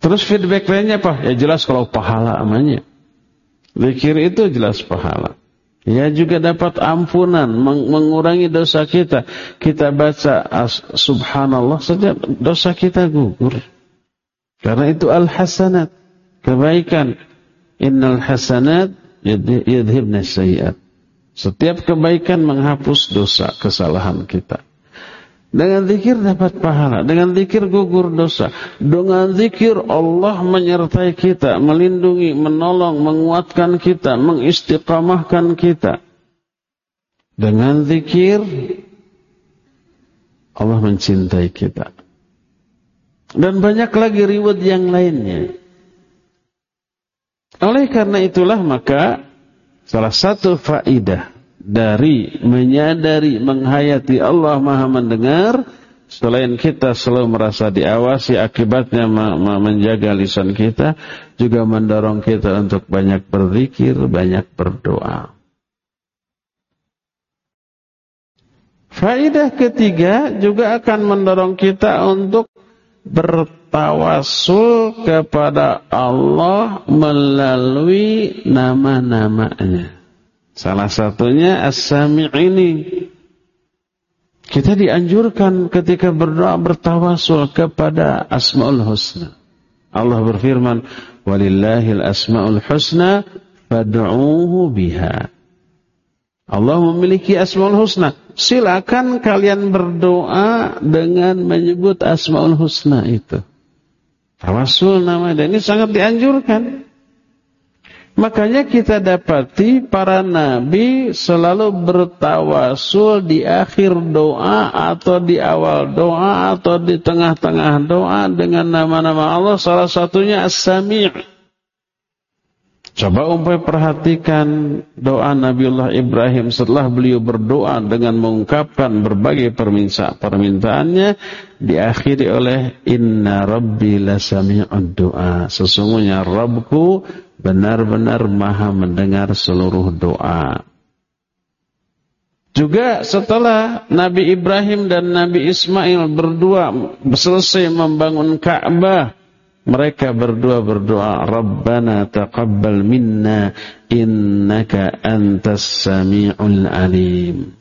Terus feedback lainnya apa? Ya jelas kalau pahala amanya. Zikir itu jelas pahala. Ya juga dapat ampunan, meng mengurangi dosa kita. Kita baca subhanallah saja dosa kita gugur. Karena itu al-hasanat, kebaikan. Innal hasanat yadhibna sayiat. Setiap kebaikan menghapus dosa, kesalahan kita. Dengan zikir dapat pahala, dengan zikir gugur dosa. Dengan zikir Allah menyertai kita, melindungi, menolong, menguatkan kita, mengistiqamahkan kita. Dengan zikir Allah mencintai kita. Dan banyak lagi reward yang lainnya. Oleh karena itulah maka salah satu faidah dari menyadari menghayati Allah Maha mendengar selain kita selalu merasa diawasi akibatnya menjaga lisan kita juga mendorong kita untuk banyak berzikir, banyak berdoa. Faidah ketiga juga akan mendorong kita untuk bertawasul kepada Allah melalui nama-namanya. Salah satunya as-sami' ini. Kita dianjurkan ketika berdoa bertawasul kepada Asmaul Husna. Allah berfirman, "Walillahil asmaul husna fad'uuhu biha." Allah memiliki Asmaul Husna. Silakan kalian berdoa dengan menyebut Asmaul Husna itu. Tawasul nama ini sangat dianjurkan. Makanya kita dapati para nabi selalu bertawasul di akhir doa atau di awal doa atau di tengah-tengah doa dengan nama-nama Allah salah satunya As-Sami' Coba umpamai perhatikan doa Nabiullah Ibrahim setelah beliau berdoa dengan mengungkapkan berbagai permintaannya diakhiri oleh Inna Rabbi lasami'ud doa. Sesungguhnya Rabbku benar-benar maha mendengar seluruh doa. Juga setelah Nabi Ibrahim dan Nabi Ismail berdua selesai membangun Ka'bah, mereka berdua berdoa, Rabbana taqabbal minna innaka antas sami'ul alim.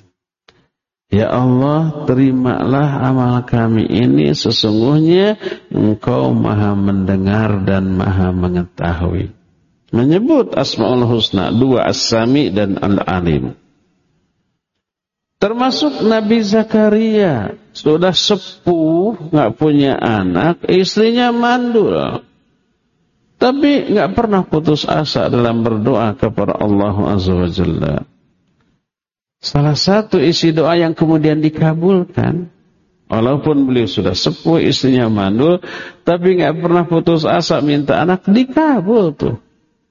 Ya Allah, terimalah amal kami ini sesungguhnya Engkau maha mendengar dan maha mengetahui menyebut Asmaul Husna, dua As-Sami dan Al-Alim. Termasuk Nabi Zakaria, sudah sepuh, nggak punya anak, istrinya mandul. Tapi nggak pernah putus asa dalam berdoa kepada Allah Azza wa Jalla. Salah satu isi doa yang kemudian dikabulkan, walaupun beliau sudah sepuh, istrinya mandul, tapi nggak pernah putus asa minta anak, dikabul tuh.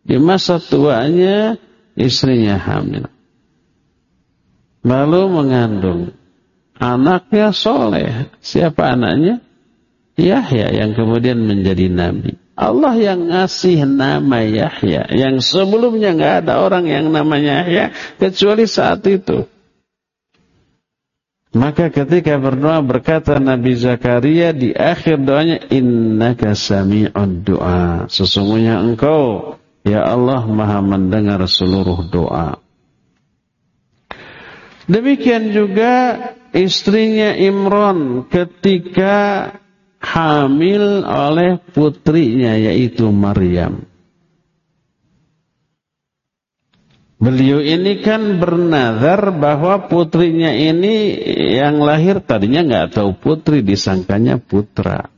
Di masa tuanya istrinya hamil. Lalu mengandung. Anaknya soleh. Siapa anaknya? Yahya yang kemudian menjadi nabi. Allah yang ngasih nama Yahya. Yang sebelumnya nggak ada orang yang namanya Yahya. Kecuali saat itu. Maka ketika berdoa berkata Nabi Zakaria di akhir doanya. Innaka sami'ud doa. Sesungguhnya engkau Ya Allah maha mendengar seluruh doa. Demikian juga istrinya Imran ketika hamil oleh putrinya yaitu Maryam. Beliau ini kan bernazar bahwa putrinya ini yang lahir tadinya nggak tahu putri disangkanya putra.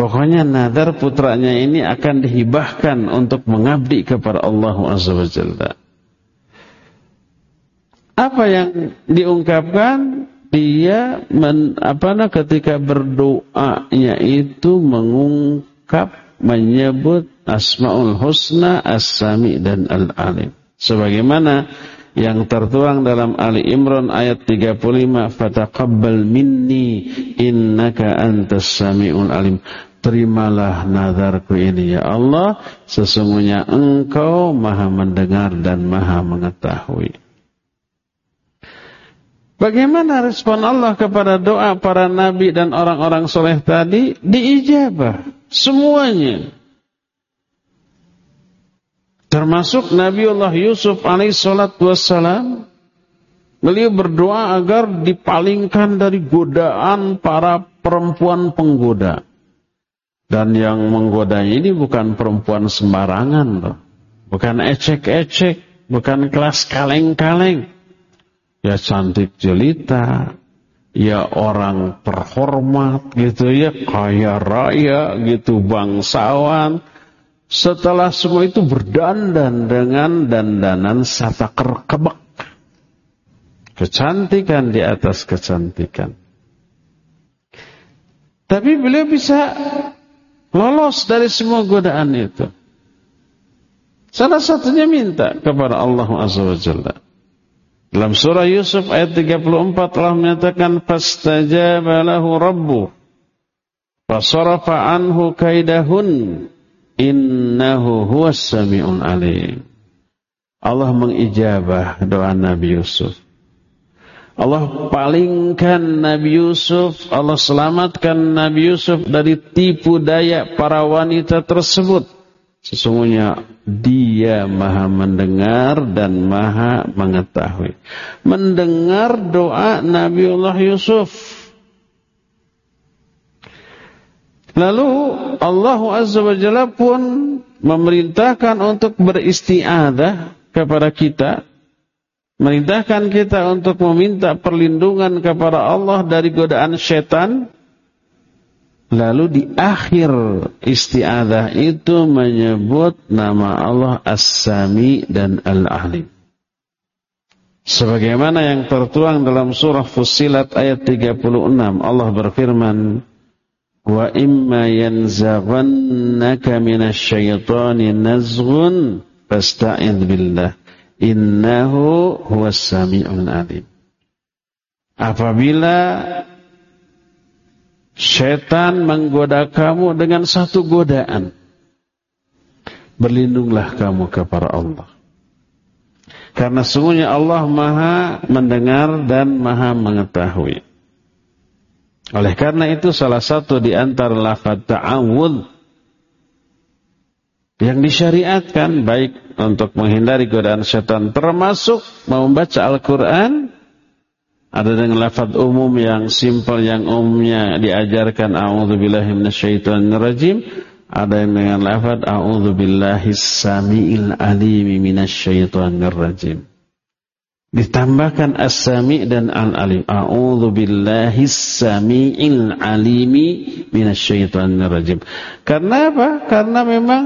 Pokoknya nazar putranya ini akan dihibahkan untuk mengabdi kepada Allah Azza wa Jalla. Apa yang diungkapkan? Dia men, apa nah, ketika berdoanya itu mengungkap menyebut Asmaul Husna, As-Sami dan Al-Alim. Sebagaimana yang tertuang dalam Ali Imran ayat 35 fataqabbal minni innaka antas samiul alim terimalah nazarku ini ya Allah sesungguhnya engkau maha mendengar dan maha mengetahui Bagaimana respon Allah kepada doa para nabi dan orang-orang soleh tadi? Diijabah. semuanya. Termasuk Nabiullah Yusuf alaihissalatu wassalam. Beliau berdoa agar dipalingkan dari godaan para perempuan penggoda. Dan yang menggoda ini bukan perempuan sembarangan loh. Bukan ecek-ecek. Bukan kelas kaleng-kaleng. Ya cantik jelita. Ya orang terhormat gitu ya. Kaya raya gitu bangsawan setelah semua itu berdandan dengan dandanan sataker kebak. Kecantikan di atas kecantikan. Tapi beliau bisa lolos dari semua godaan itu. Salah satunya minta kepada Allah Azza wa Jalla. Dalam surah Yusuf ayat 34 telah menyatakan fastajaba lahu rabbu fasarafa anhu kaidahun Innahu huwas sami'un alim. Allah mengijabah doa Nabi Yusuf. Allah palingkan Nabi Yusuf, Allah selamatkan Nabi Yusuf dari tipu daya para wanita tersebut. Sesungguhnya dia maha mendengar dan maha mengetahui. Mendengar doa Nabiullah Yusuf Lalu Allah Azza wa Jalla pun memerintahkan untuk beristiadah kepada kita. Merintahkan kita untuk meminta perlindungan kepada Allah dari godaan setan. Lalu di akhir istiadah itu menyebut nama Allah As-Sami dan Al-Alim. Sebagaimana yang tertuang dalam surah Fussilat ayat 36 Allah berfirman wa imma yanzaghannaka minasyaitani nazghun fasta'id billah innahu huwas samiul alim. Apabila setan menggoda kamu dengan satu godaan berlindunglah kamu kepada Allah. Karena sungguhnya Allah maha mendengar dan maha mengetahui. Oleh karena itu salah satu di antara lafaz ta'awud yang disyariatkan baik untuk menghindari godaan setan termasuk membaca Al-Qur'an ada dengan lafaz umum yang simpel yang umumnya diajarkan a'udzubillahi minasyaitonirrajim ada yang dengan lafaz a'udzubillahis samiil alimi minasyaitonirrajim Ditambahkan as-sami' dan al-alim. A'udzu billahi samiil alimi minasyaitonir rajim. Karena apa? Karena memang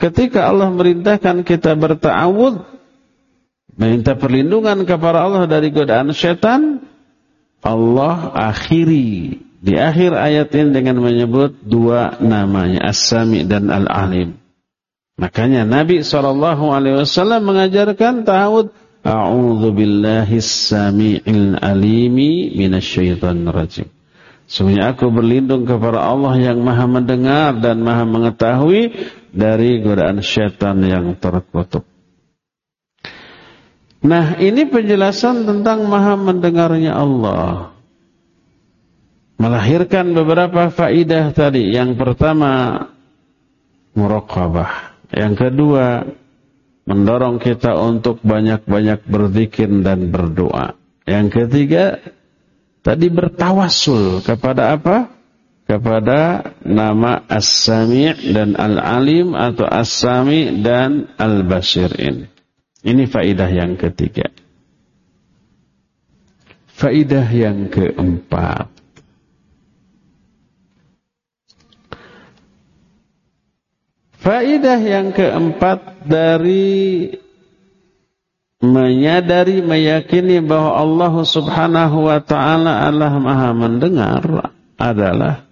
ketika Allah merintahkan kita berta'awud meminta perlindungan kepada Allah dari godaan syaitan, Allah akhiri di akhir ayat ini dengan menyebut dua namanya, as-sami' dan al-alim. Makanya Nabi SAW mengajarkan ta'awud A'udzu billahi samiil alimi minasyaitonir rajim. Semuanya aku berlindung kepada Allah yang maha mendengar dan maha mengetahui dari godaan syaitan yang terkutuk. Nah ini penjelasan tentang maha mendengarnya Allah. Melahirkan beberapa faidah tadi. Yang pertama, muraqabah. Yang kedua, mendorong kita untuk banyak-banyak berzikir dan berdoa. Yang ketiga, tadi bertawasul kepada apa? Kepada nama As-Sami' dan Al-Alim atau As-Sami' dan Al-Basir ini. Ini faidah yang ketiga. Faidah yang keempat. Faidah yang keempat dari menyadari, meyakini bahwa Allah subhanahu wa ta'ala adalah maha mendengar adalah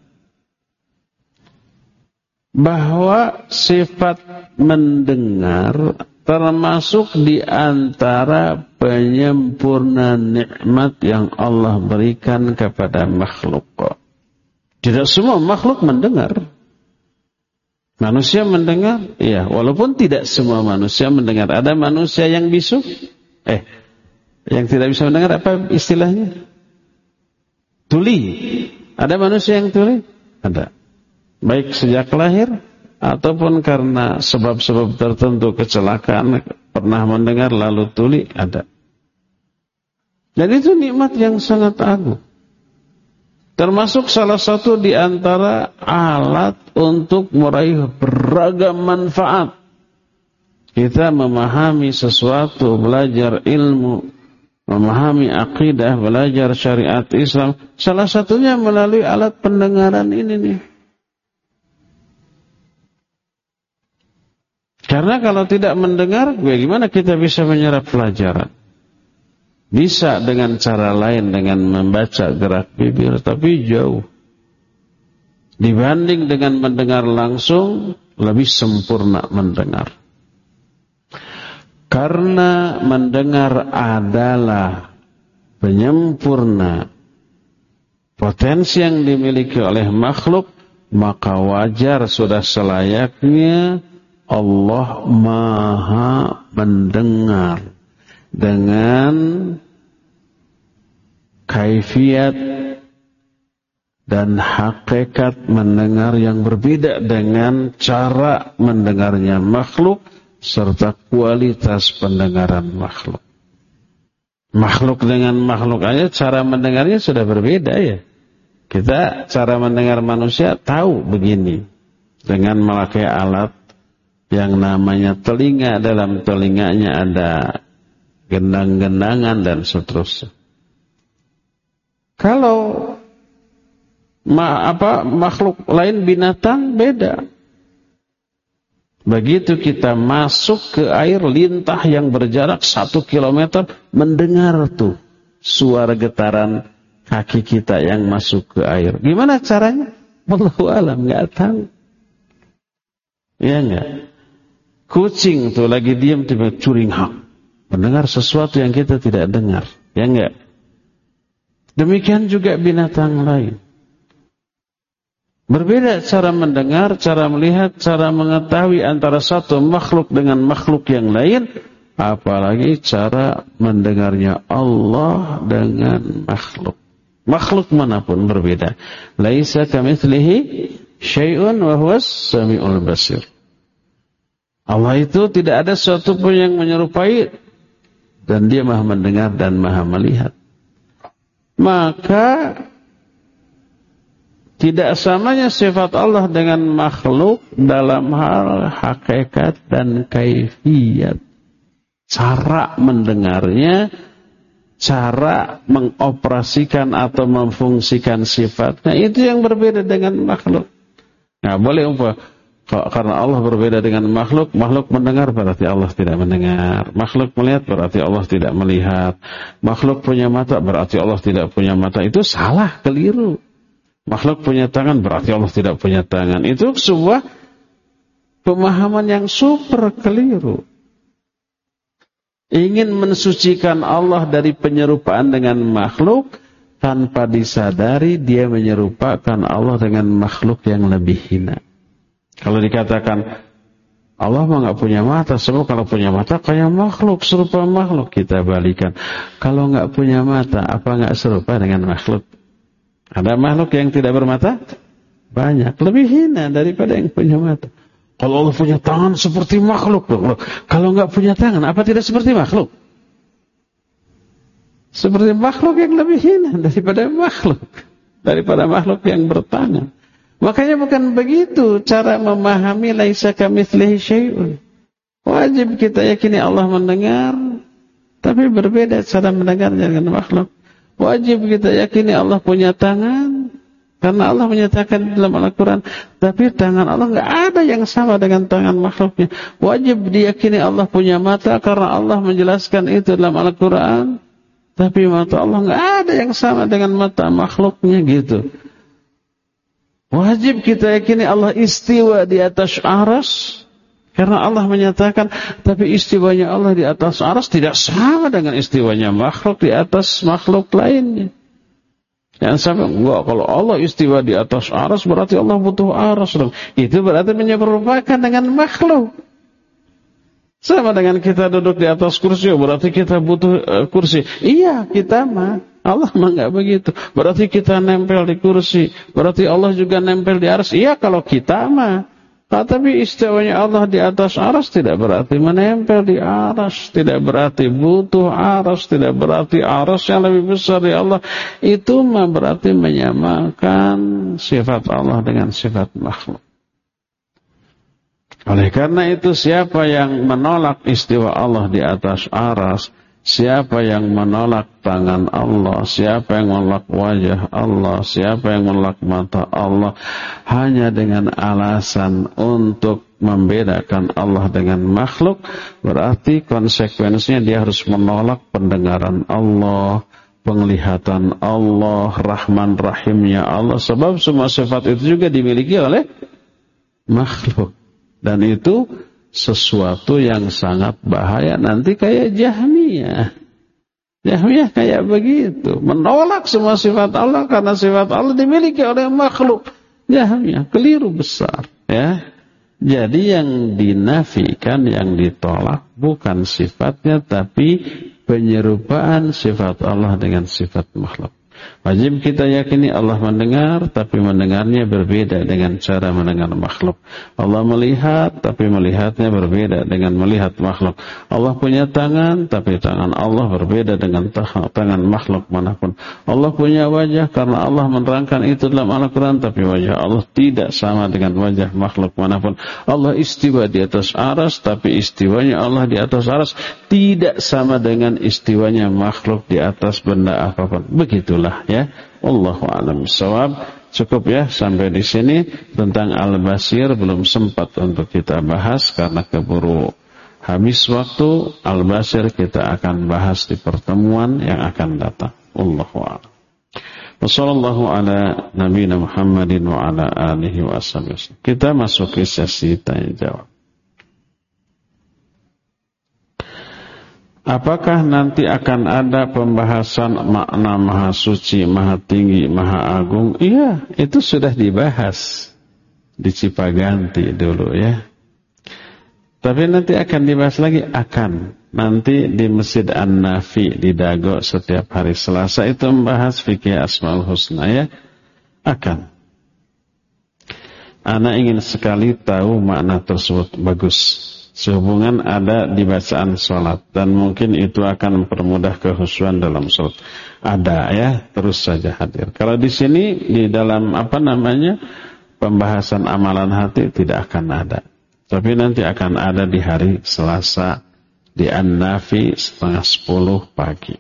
bahwa sifat mendengar termasuk di antara penyempurna nikmat yang Allah berikan kepada makhluk. Tidak semua makhluk mendengar. Manusia mendengar, iya, walaupun tidak semua manusia mendengar. Ada manusia yang bisu, eh, yang tidak bisa mendengar apa istilahnya? Tuli. Ada manusia yang tuli? Ada. Baik sejak lahir ataupun karena sebab-sebab tertentu kecelakaan pernah mendengar lalu tuli ada. Dan itu nikmat yang sangat agung. Termasuk salah satu di antara alat untuk meraih beragam manfaat. Kita memahami sesuatu, belajar ilmu, memahami akidah, belajar syariat Islam. Salah satunya melalui alat pendengaran ini nih. Karena kalau tidak mendengar, bagaimana kita bisa menyerap pelajaran? Bisa dengan cara lain dengan membaca gerak bibir tapi jauh. Dibanding dengan mendengar langsung lebih sempurna mendengar. Karena mendengar adalah penyempurna potensi yang dimiliki oleh makhluk, maka wajar sudah selayaknya Allah Maha mendengar dengan kaifiat dan hakikat mendengar yang berbeda dengan cara mendengarnya makhluk serta kualitas pendengaran makhluk. Makhluk dengan makhluk aja cara mendengarnya sudah berbeda ya. Kita cara mendengar manusia tahu begini dengan memakai alat yang namanya telinga dalam telinganya ada gendang-gendangan dan seterusnya. Kalau ma apa makhluk lain binatang beda. Begitu kita masuk ke air lintah yang berjarak satu kilometer, mendengar tuh suara getaran kaki kita yang masuk ke air. Gimana caranya? Wallahu alam, nggak tahu. Ya enggak? Kucing tuh lagi diam tiba curing hak mendengar sesuatu yang kita tidak dengar. Ya enggak? Demikian juga binatang lain. Berbeda cara mendengar, cara melihat, cara mengetahui antara satu makhluk dengan makhluk yang lain. Apalagi cara mendengarnya Allah dengan makhluk. Makhluk mana pun berbeda. Laisa kamitslihi syai'un wa huwas samiul basir. Allah itu tidak ada sesuatu pun yang menyerupai dan dia maha mendengar dan maha melihat. Maka tidak samanya sifat Allah dengan makhluk dalam hal hakikat dan kaifiyat. Cara mendengarnya, cara mengoperasikan atau memfungsikan sifatnya itu yang berbeda dengan makhluk. Nah, boleh umpah karena Allah berbeda dengan makhluk, makhluk mendengar berarti Allah tidak mendengar. Makhluk melihat berarti Allah tidak melihat. Makhluk punya mata berarti Allah tidak punya mata. Itu salah, keliru. Makhluk punya tangan berarti Allah tidak punya tangan. Itu sebuah pemahaman yang super keliru. Ingin mensucikan Allah dari penyerupaan dengan makhluk tanpa disadari dia menyerupakan Allah dengan makhluk yang lebih hina. Kalau dikatakan Allah mah nggak punya mata, semua kalau punya mata kayak makhluk, serupa makhluk kita balikan. Kalau nggak punya mata, apa nggak serupa dengan makhluk? Ada makhluk yang tidak bermata? Banyak, lebih hina daripada yang punya mata. Kalau Allah punya tangan seperti makhluk, kalau nggak punya tangan, apa tidak seperti makhluk? Seperti makhluk yang lebih hina daripada makhluk, daripada makhluk yang bertangan. Makanya bukan begitu cara memahami laisa kamitslihi syai'un. Wajib kita yakini Allah mendengar, tapi berbeda cara mendengarnya dengan makhluk. Wajib kita yakini Allah punya tangan, karena Allah menyatakan dalam Al-Quran, tapi tangan Allah nggak ada yang sama dengan tangan makhluknya. Wajib diyakini Allah punya mata, karena Allah menjelaskan itu dalam Al-Quran, tapi mata Allah nggak ada yang sama dengan mata makhluknya gitu. Wajib kita yakini Allah istiwa di atas aras. Karena Allah menyatakan, tapi istiwanya Allah di atas aras tidak sama dengan istiwanya makhluk di atas makhluk lainnya. Yang sampai enggak kalau Allah istiwa di atas aras berarti Allah butuh aras dong. Itu berarti menyerupakan dengan makhluk. Sama dengan kita duduk di atas kursi, berarti kita butuh uh, kursi. Iya, kita mah. Allah mah nggak begitu. Berarti kita nempel di kursi. Berarti Allah juga nempel di aras. Iya, kalau kita mah. Nah, tapi istiwanya Allah di atas aras tidak berarti menempel di aras, tidak berarti butuh aras, tidak berarti aras yang lebih besar di Allah. Itu mah berarti menyamakan sifat Allah dengan sifat makhluk. Oleh karena itu siapa yang menolak istiwa Allah di atas aras, siapa yang menolak tangan Allah, siapa yang menolak wajah Allah, siapa yang menolak mata Allah, hanya dengan alasan untuk membedakan Allah dengan makhluk, berarti konsekuensinya dia harus menolak pendengaran Allah, penglihatan Allah, Rahman Rahimnya Allah, sebab semua sifat itu juga dimiliki oleh makhluk. Dan itu sesuatu yang sangat bahaya nanti kayak Jahmiyah. Jahmiyah kayak begitu, menolak semua sifat Allah karena sifat Allah dimiliki oleh makhluk. Jahmiyah keliru besar, ya. Jadi yang dinafikan, yang ditolak bukan sifatnya tapi penyerupaan sifat Allah dengan sifat makhluk. Wajib kita yakini Allah mendengar, tapi mendengarnya berbeda dengan cara mendengar makhluk. Allah melihat, tapi melihatnya berbeda dengan melihat makhluk. Allah punya tangan, tapi tangan Allah berbeda dengan tangan makhluk mana pun. Allah punya wajah, karena Allah menerangkan itu dalam Al-Quran, tapi wajah Allah tidak sama dengan wajah makhluk mana pun. Allah istiwa di atas aras, tapi istiwanya Allah di atas aras tidak sama dengan istiwanya makhluk di atas benda apa pun. Begitulah ya. Allahu a'lam bishawab. Cukup ya sampai di sini tentang Al-Basir belum sempat untuk kita bahas karena keburu habis waktu. Al-Basir kita akan bahas di pertemuan yang akan datang. Allahu a'lam. Wassallallahu ala nabiyina Muhammadin wa ala alihi wa Kita masuk ke sesi tanya jawab. Apakah nanti akan ada pembahasan makna maha suci, maha tinggi, maha agung? Iya, itu sudah dibahas di Cipaganti dulu ya. Tapi nanti akan dibahas lagi akan nanti di Masjid An-Nafi di Dago setiap hari Selasa itu membahas fikih Asmaul Husna ya. Akan. Anak ingin sekali tahu makna tersebut bagus sehubungan ada di bacaan sholat. Dan mungkin itu akan mempermudah kehusuan dalam sholat. Ada ya terus saja hadir. Kalau di sini di dalam apa namanya pembahasan amalan hati tidak akan ada. Tapi nanti akan ada di hari Selasa di An-Nafi setengah sepuluh pagi.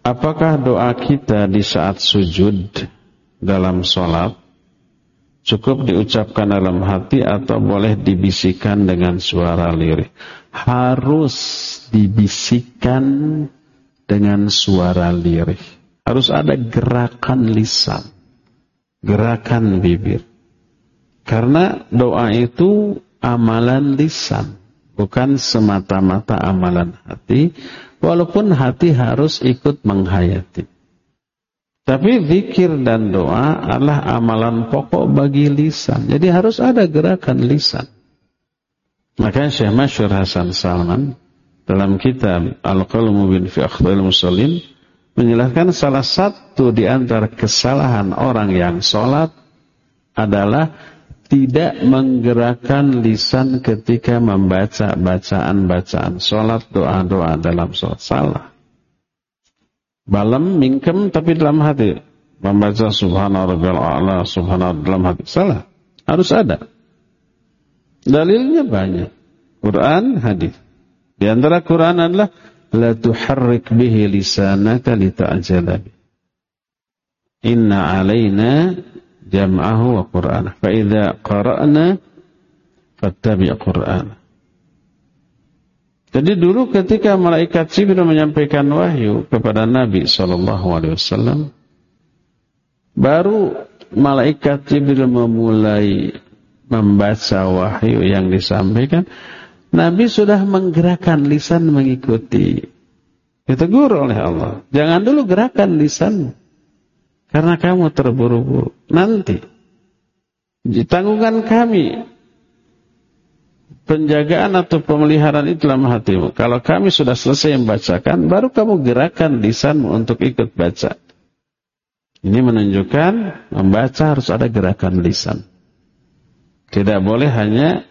Apakah doa kita di saat sujud dalam sholat Cukup diucapkan dalam hati atau boleh dibisikkan dengan suara lirih. Harus dibisikkan dengan suara lirih. Harus ada gerakan lisan. Gerakan bibir. Karena doa itu amalan lisan. Bukan semata-mata amalan hati. Walaupun hati harus ikut menghayati. Tapi zikir dan doa adalah amalan pokok bagi lisan. Jadi harus ada gerakan lisan. Maka Syekh Masyur Hasan Salman dalam kitab Al-Qalmu bin fi Akhdal menjelaskan salah satu di antara kesalahan orang yang sholat adalah tidak menggerakkan lisan ketika membaca bacaan-bacaan sholat doa-doa dalam sholat salah. Balam mingkem tapi dalam hati. Membaca subhanallah subhanallah dalam hati. Salah. Harus ada. Dalilnya banyak. Quran, hadis. Di antara Quran adalah la tuharrik bihi lisanaka lita'jala Inna alaina jam'ahu wa Qur'anah. Fa idza qara'na fattabi' Qur'anah. Jadi dulu ketika malaikat Jibril menyampaikan wahyu kepada Nabi Shallallahu Alaihi Wasallam, baru malaikat Jibril memulai membaca wahyu yang disampaikan, Nabi sudah menggerakkan lisan mengikuti. Ditegur oleh Allah. Jangan dulu gerakan lisan. Karena kamu terburu-buru. Nanti. Tanggungan kami penjagaan atau pemeliharaan itu dalam hatimu. Kalau kami sudah selesai membacakan, baru kamu gerakan lisanmu untuk ikut baca. Ini menunjukkan membaca harus ada gerakan lisan. Tidak boleh hanya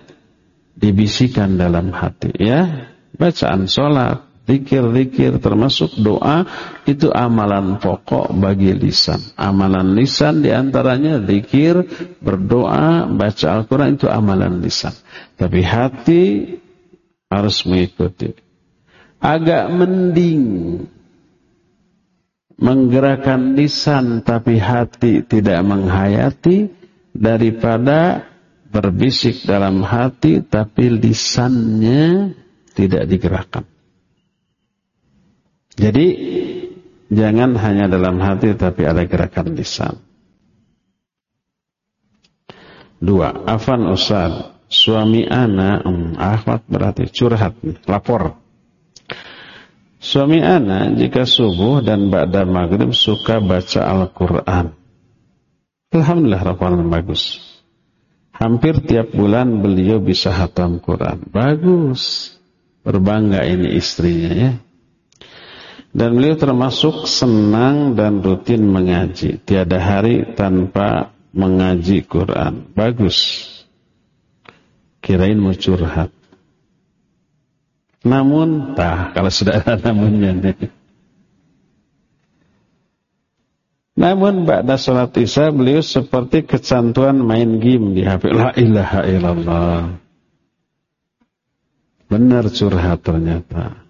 dibisikan dalam hati. Ya, bacaan sholat, Zikir-zikir termasuk doa itu amalan pokok bagi lisan. Amalan lisan di antaranya zikir, berdoa, baca Al-Quran itu amalan lisan. Tapi hati harus mengikuti. Agak mending menggerakkan lisan tapi hati tidak menghayati daripada berbisik dalam hati tapi lisannya tidak digerakkan. Jadi jangan hanya dalam hati tapi ada gerakan lisan. Dua, Afan Ustaz, suami ana, hmm, Ahmad berarti curhat lapor. Suami ana jika subuh dan ba'da maghrib suka baca Al-Quran. Alhamdulillah laporan bagus. Hampir tiap bulan beliau bisa hatam Quran. Bagus. Berbangga ini istrinya ya. Dan beliau termasuk senang dan rutin mengaji. Tiada hari tanpa mengaji Quran. Bagus. Kirain mau curhat. Namun, tah, kalau sudah ada namunnya nih. Namun ba'da sholat isya beliau seperti kecantuan main game di HP. La ilaha illallah. Benar curhat ternyata.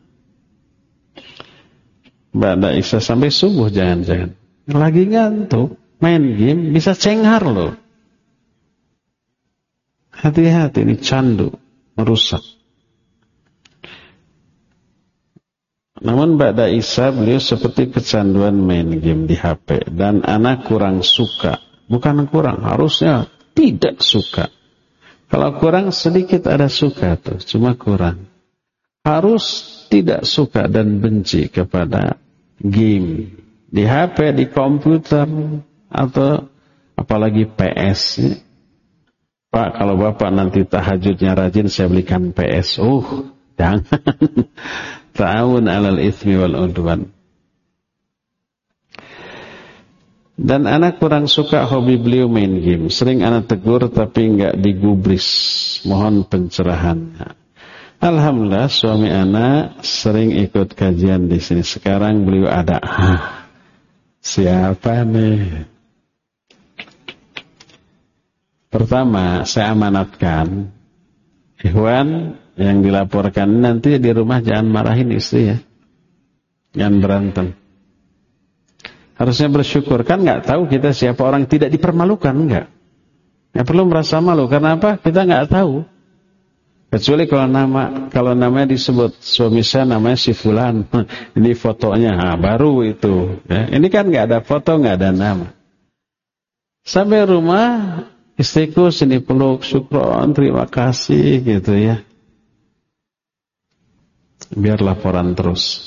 Ba'da Isya sampai subuh jangan-jangan. Lagi ngantuk, main game bisa cenghar loh. Hati-hati ini candu, merusak. Namun Ba'da Isya beliau seperti kecanduan main game di HP. Dan anak kurang suka. Bukan kurang, harusnya tidak suka. Kalau kurang sedikit ada suka tuh, cuma kurang. Harus tidak suka dan benci kepada game di HP, di komputer atau apalagi PS. Pak, kalau Bapak nanti tahajudnya rajin saya belikan PS. Uh, jangan. Ta'awun alal ithmi wal udwan. Dan anak kurang suka hobi beliau main game. Sering anak tegur tapi enggak digubris. Mohon pencerahannya. Alhamdulillah suami anak sering ikut kajian di sini. Sekarang beliau ada. Hah, siapa nih? Pertama, saya amanatkan. Ikhwan yang dilaporkan nanti di rumah jangan marahin istri ya. Jangan berantem. Harusnya bersyukur. Kan nggak tahu kita siapa orang tidak dipermalukan. Enggak. Nggak perlu merasa malu. Karena apa? Kita nggak tahu. Kecuali kalau nama kalau namanya disebut suami saya namanya si fulan. Ini fotonya, nah, baru itu. Ya. Ini kan nggak ada foto, nggak ada nama. Sampai rumah istriku sini peluk syukron, terima kasih gitu ya. Biar laporan terus.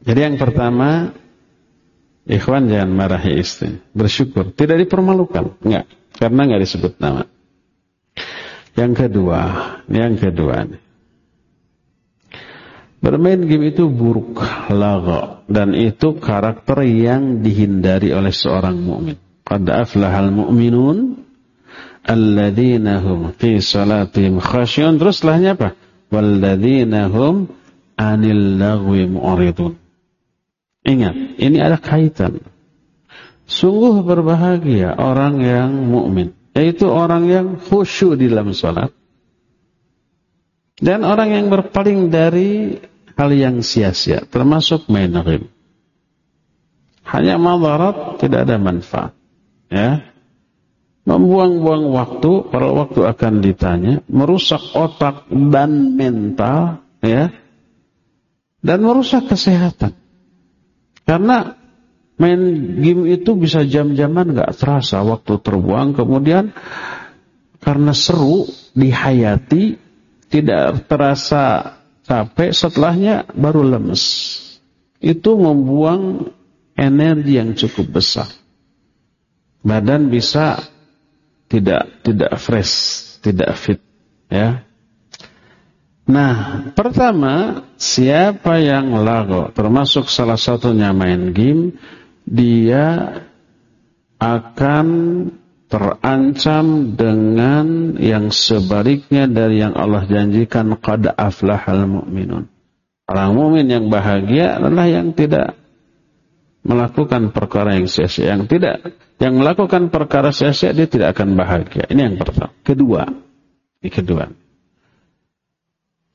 Jadi yang pertama, ikhwan jangan marahi istri. Bersyukur, tidak dipermalukan, enggak, karena nggak disebut nama. Yang kedua, yang kedua Bermain game itu buruk, laga dan itu karakter yang dihindari oleh seorang mukmin. Qad aflahal mu'minun alladzina hum fi salatihim khasyun. Terus setelahnya apa? Walladzina hum anil lagwi mu'ridun. Ingat, ini ada kaitan. Sungguh berbahagia orang yang mukmin yaitu orang yang khusyuk di dalam sholat. Dan orang yang berpaling dari hal yang sia-sia termasuk main rim hanya madarat tidak ada manfaat. Ya. Membuang-buang waktu kalau waktu akan ditanya merusak otak dan mental ya. Dan merusak kesehatan. Karena Main game itu bisa jam-jaman gak terasa waktu terbuang. Kemudian karena seru, dihayati, tidak terasa capek, setelahnya baru lemes. Itu membuang energi yang cukup besar. Badan bisa tidak tidak fresh, tidak fit, ya. Nah, pertama, siapa yang lago, termasuk salah satunya main game, dia akan terancam dengan yang sebaliknya dari yang Allah janjikan qad aflahal mu'minun. Orang mukmin yang bahagia adalah yang tidak melakukan perkara yang sia-sia, yang tidak yang melakukan perkara sia-sia dia tidak akan bahagia. Ini yang pertama. Kedua, ini kedua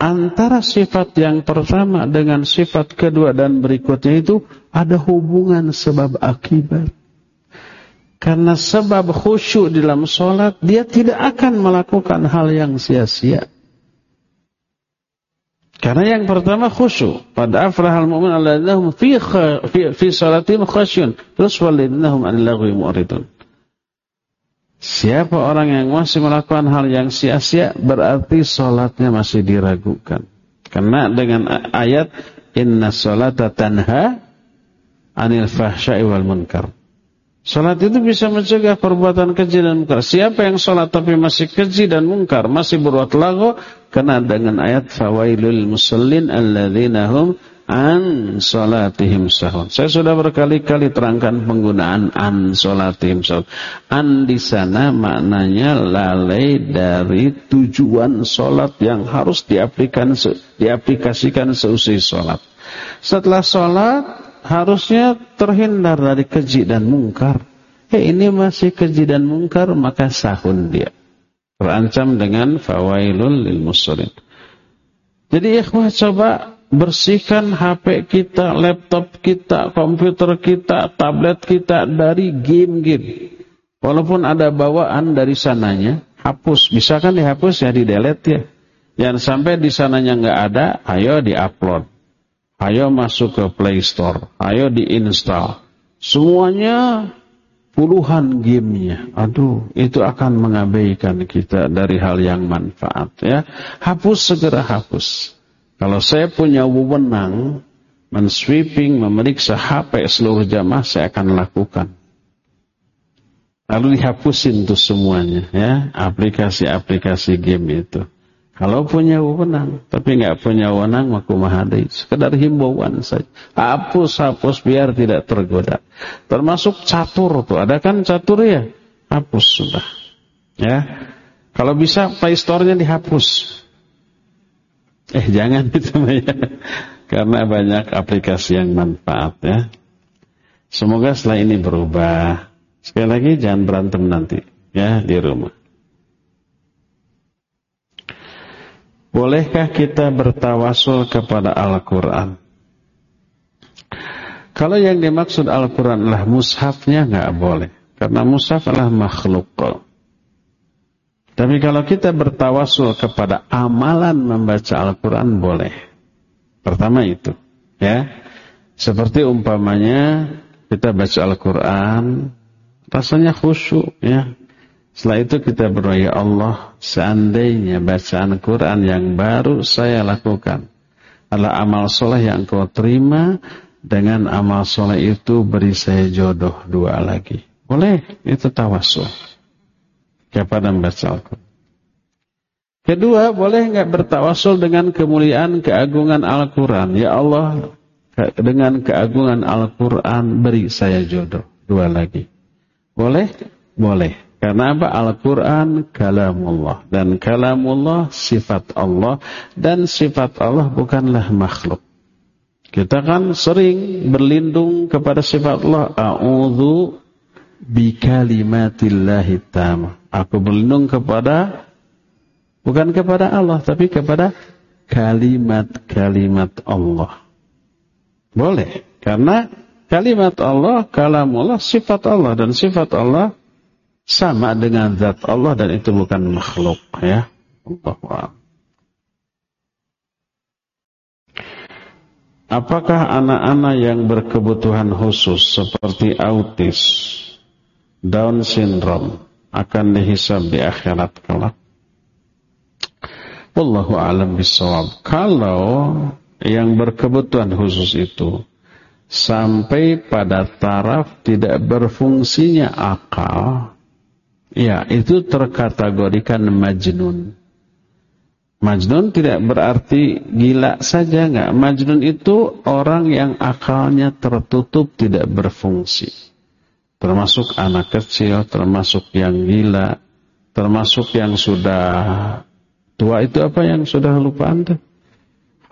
antara sifat yang pertama dengan sifat kedua dan berikutnya itu ada hubungan sebab akibat. Karena sebab khusyuk dalam sholat, dia tidak akan melakukan hal yang sia-sia. Karena yang pertama khusyuk. Pada afrahal mu'min alladzahum fi, fi, fi sholatim khasyun. Terus walidnahum anilagwi mu'ridun. Siapa orang yang masih melakukan hal yang sia-sia berarti sholatnya masih diragukan. Karena dengan ayat inna sholata tanha anil fahsya'i wal munkar. Sholat itu bisa mencegah perbuatan keji dan munkar. Siapa yang sholat tapi masih keji dan munkar, masih berbuat lagu, kena dengan ayat fawailul musallin alladzina hum an salatihim sahun. Saya sudah berkali-kali terangkan penggunaan an salatihim sahun. An di sana maknanya lalai dari tujuan solat yang harus diaplikasikan, diaplikasikan seusai solat. Setelah solat harusnya terhindar dari keji dan mungkar. Eh ini masih keji dan mungkar maka sahun dia. Terancam dengan fawailul lil musallin. Jadi ikhwah coba bersihkan HP kita, laptop kita, komputer kita, tablet kita dari game-game. Walaupun ada bawaan dari sananya, hapus. Bisa kan dihapus ya, di delete ya. Yang sampai di sananya nggak ada, ayo di-upload. Ayo masuk ke Play Store, ayo di-install. Semuanya puluhan gamenya. Aduh, itu akan mengabaikan kita dari hal yang manfaat ya. Hapus segera hapus. Kalau saya punya wewenang mensweeping, memeriksa HP seluruh jamaah, saya akan lakukan. Lalu dihapusin tuh semuanya, ya aplikasi-aplikasi game itu. Kalau punya wewenang, tapi nggak punya wewenang, maku mahadai. Sekedar himbauan saja. Hapus, hapus biar tidak tergoda. Termasuk catur tuh, ada kan catur ya? Hapus sudah. Ya, kalau bisa Play Store-nya dihapus. Eh jangan itu ya. Karena banyak aplikasi yang manfaat ya. Semoga setelah ini berubah. Sekali lagi jangan berantem nanti ya di rumah. Bolehkah kita bertawasul kepada Al-Quran? Kalau yang dimaksud Al-Quran adalah mushafnya nggak boleh. Karena mushaf adalah makhluk. Tapi kalau kita bertawasul kepada amalan membaca Al-Quran boleh. Pertama itu. ya Seperti umpamanya kita baca Al-Quran, rasanya khusyuk. ya Setelah itu kita berdoa, ya Allah, seandainya bacaan Quran yang baru saya lakukan adalah amal soleh yang kau terima, dengan amal soleh itu beri saya jodoh dua lagi. Boleh, itu tawasul kepada membaca Al-Quran. Kedua, boleh nggak bertawasul dengan kemuliaan keagungan Al-Quran? Ya Allah, dengan keagungan Al-Quran beri saya jodoh. Dua lagi. Boleh? Boleh. Karena apa? Al-Quran kalamullah. Dan kalamullah sifat Allah. Dan sifat Allah bukanlah makhluk. Kita kan sering berlindung kepada sifat Allah. A'udhu bikalimatillahi tamah. Aku berlindung kepada bukan kepada Allah tapi kepada kalimat-kalimat Allah. Boleh karena kalimat Allah, kalam Allah, sifat Allah dan sifat Allah sama dengan zat Allah dan itu bukan makhluk ya. Allah. Apakah anak-anak yang berkebutuhan khusus seperti autis, Down syndrome akan dihisab di akhirat kelak. Wallahu alam bisawab. Kalau yang berkebutuhan khusus itu sampai pada taraf tidak berfungsinya akal, Ya, itu terkategorikan majnun. Majnun tidak berarti gila saja enggak. Majnun itu orang yang akalnya tertutup tidak berfungsi. Termasuk anak kecil, termasuk yang gila, termasuk yang sudah tua itu apa yang sudah lupa Anda?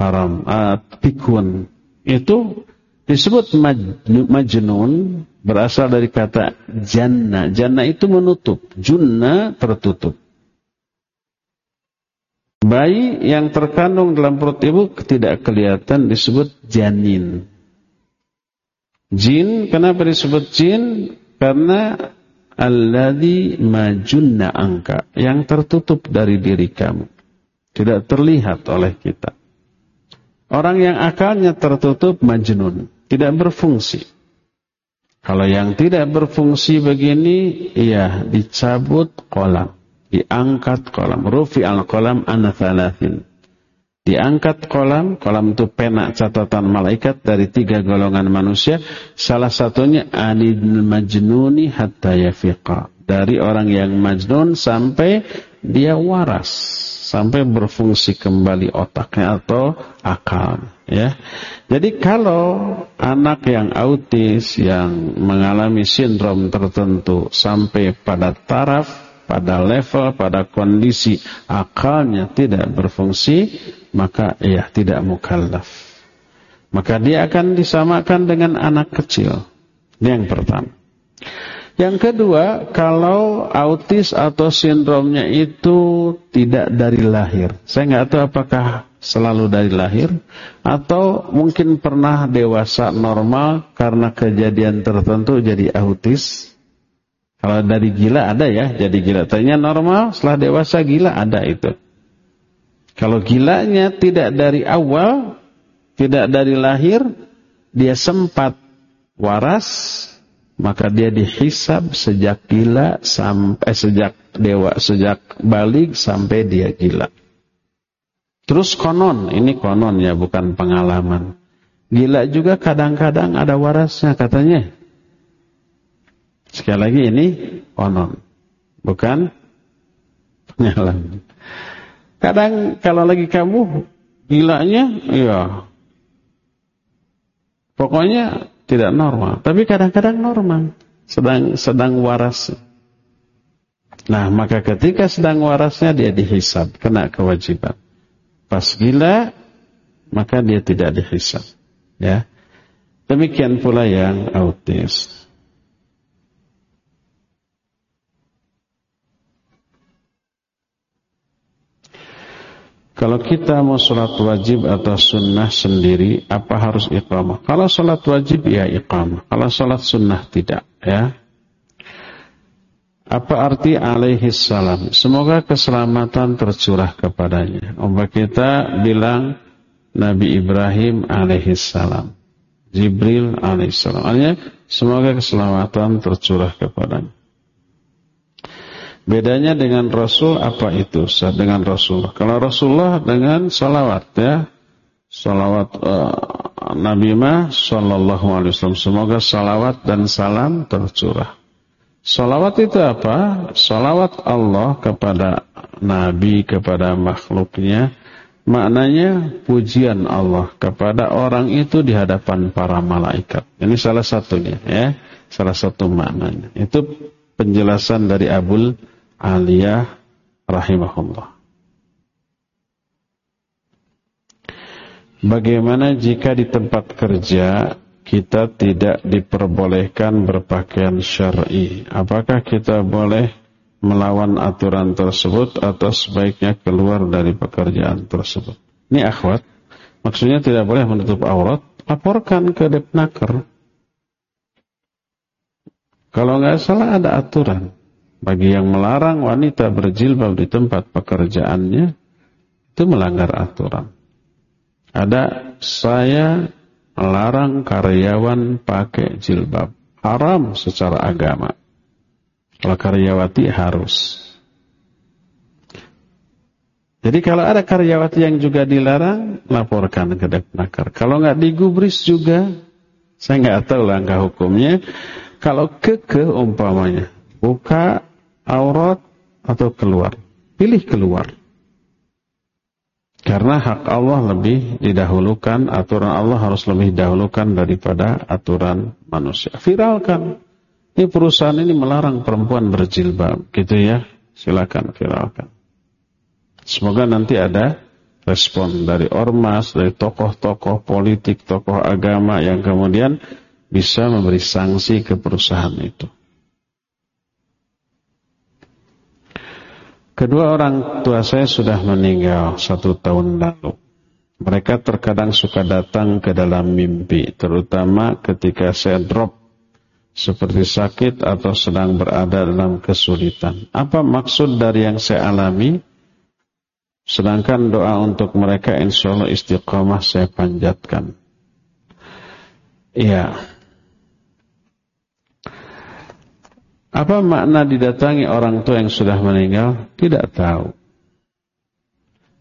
Haram, uh, pikun. Itu disebut majnun berasal dari kata jannah. Jannah itu menutup, junna tertutup. Bayi yang terkandung dalam perut ibu tidak kelihatan disebut janin. Jin, kenapa disebut jin? Karena alladhi majunna angka, yang tertutup dari diri kamu. Tidak terlihat oleh kita. Orang yang akalnya tertutup majnun, tidak berfungsi. Kalau yang tidak berfungsi begini, ya dicabut kolam diangkat kolam rufi al kolam anathalathin diangkat kolam kolam itu pena catatan malaikat dari tiga golongan manusia. Salah satunya anil majnuni hatta yafiqa. Dari orang yang majnun sampai dia waras sampai berfungsi kembali otaknya atau akal ya. Jadi kalau anak yang autis yang mengalami sindrom tertentu sampai pada taraf pada level, pada kondisi akalnya tidak berfungsi, maka ia tidak mukallaf. Maka dia akan disamakan dengan anak kecil. Ini yang pertama. Yang kedua, kalau autis atau sindromnya itu tidak dari lahir. Saya nggak tahu apakah selalu dari lahir atau mungkin pernah dewasa normal karena kejadian tertentu jadi autis kalau dari gila ada ya, jadi gila. Tanya normal, setelah dewasa gila ada itu. Kalau gilanya tidak dari awal, tidak dari lahir, dia sempat waras, maka dia dihisab sejak gila sampai sejak dewa, sejak balik sampai dia gila. Terus konon, ini konon ya, bukan pengalaman. Gila juga kadang-kadang ada warasnya katanya. Sekali lagi ini onon. Bukan pengalaman. Kadang kalau lagi kamu gilanya, ya pokoknya tidak normal. Tapi kadang-kadang normal. Sedang sedang waras. Nah, maka ketika sedang warasnya dia dihisab, kena kewajiban. Pas gila, maka dia tidak dihisab. Ya. Demikian pula yang autis. Kalau kita mau sholat wajib atau sunnah sendiri, apa harus iqamah? Kalau sholat wajib, ya iqamah. Kalau sholat sunnah, tidak. ya. Apa arti alaihi salam? Semoga keselamatan tercurah kepadanya. Umpah kita bilang Nabi Ibrahim alaihi salam. Jibril alaihi salam. Semoga keselamatan tercurah kepadanya. Bedanya dengan Rasul apa itu? Dengan Rasul. Kalau Rasulullah dengan salawat ya. Salawat uh, Nabi Mah Sallallahu Alaihi Wasallam. Semoga salawat dan salam tercurah. Salawat itu apa? Salawat Allah kepada Nabi, kepada makhluknya. Maknanya pujian Allah kepada orang itu di hadapan para malaikat. Ini salah satunya ya. Salah satu maknanya. Itu penjelasan dari Abul Aliyah rahimahullah. Bagaimana jika di tempat kerja kita tidak diperbolehkan berpakaian syar'i? Apakah kita boleh melawan aturan tersebut atau sebaiknya keluar dari pekerjaan tersebut? Ini akhwat, maksudnya tidak boleh menutup aurat, laporkan ke Depnaker. Kalau nggak salah ada aturan. Bagi yang melarang wanita berjilbab di tempat pekerjaannya itu melanggar aturan. Ada saya melarang karyawan pakai jilbab. Haram secara agama. Kalau karyawati harus. Jadi kalau ada karyawati yang juga dilarang, laporkan ke Depnaker. Kalau nggak digubris juga, saya nggak tahu langkah hukumnya. Kalau keke umpamanya, buka aurat atau keluar. Pilih keluar. Karena hak Allah lebih didahulukan, aturan Allah harus lebih didahulukan daripada aturan manusia. Viralkan. Ini perusahaan ini melarang perempuan berjilbab, gitu ya. Silakan viralkan. Semoga nanti ada respon dari ormas, dari tokoh-tokoh politik, tokoh agama yang kemudian bisa memberi sanksi ke perusahaan itu. Kedua orang tua saya sudah meninggal satu tahun lalu. Mereka terkadang suka datang ke dalam mimpi, terutama ketika saya drop seperti sakit atau sedang berada dalam kesulitan. Apa maksud dari yang saya alami? Sedangkan doa untuk mereka insya Allah istiqamah saya panjatkan. Iya. Apa makna didatangi orang tua yang sudah meninggal? Tidak tahu.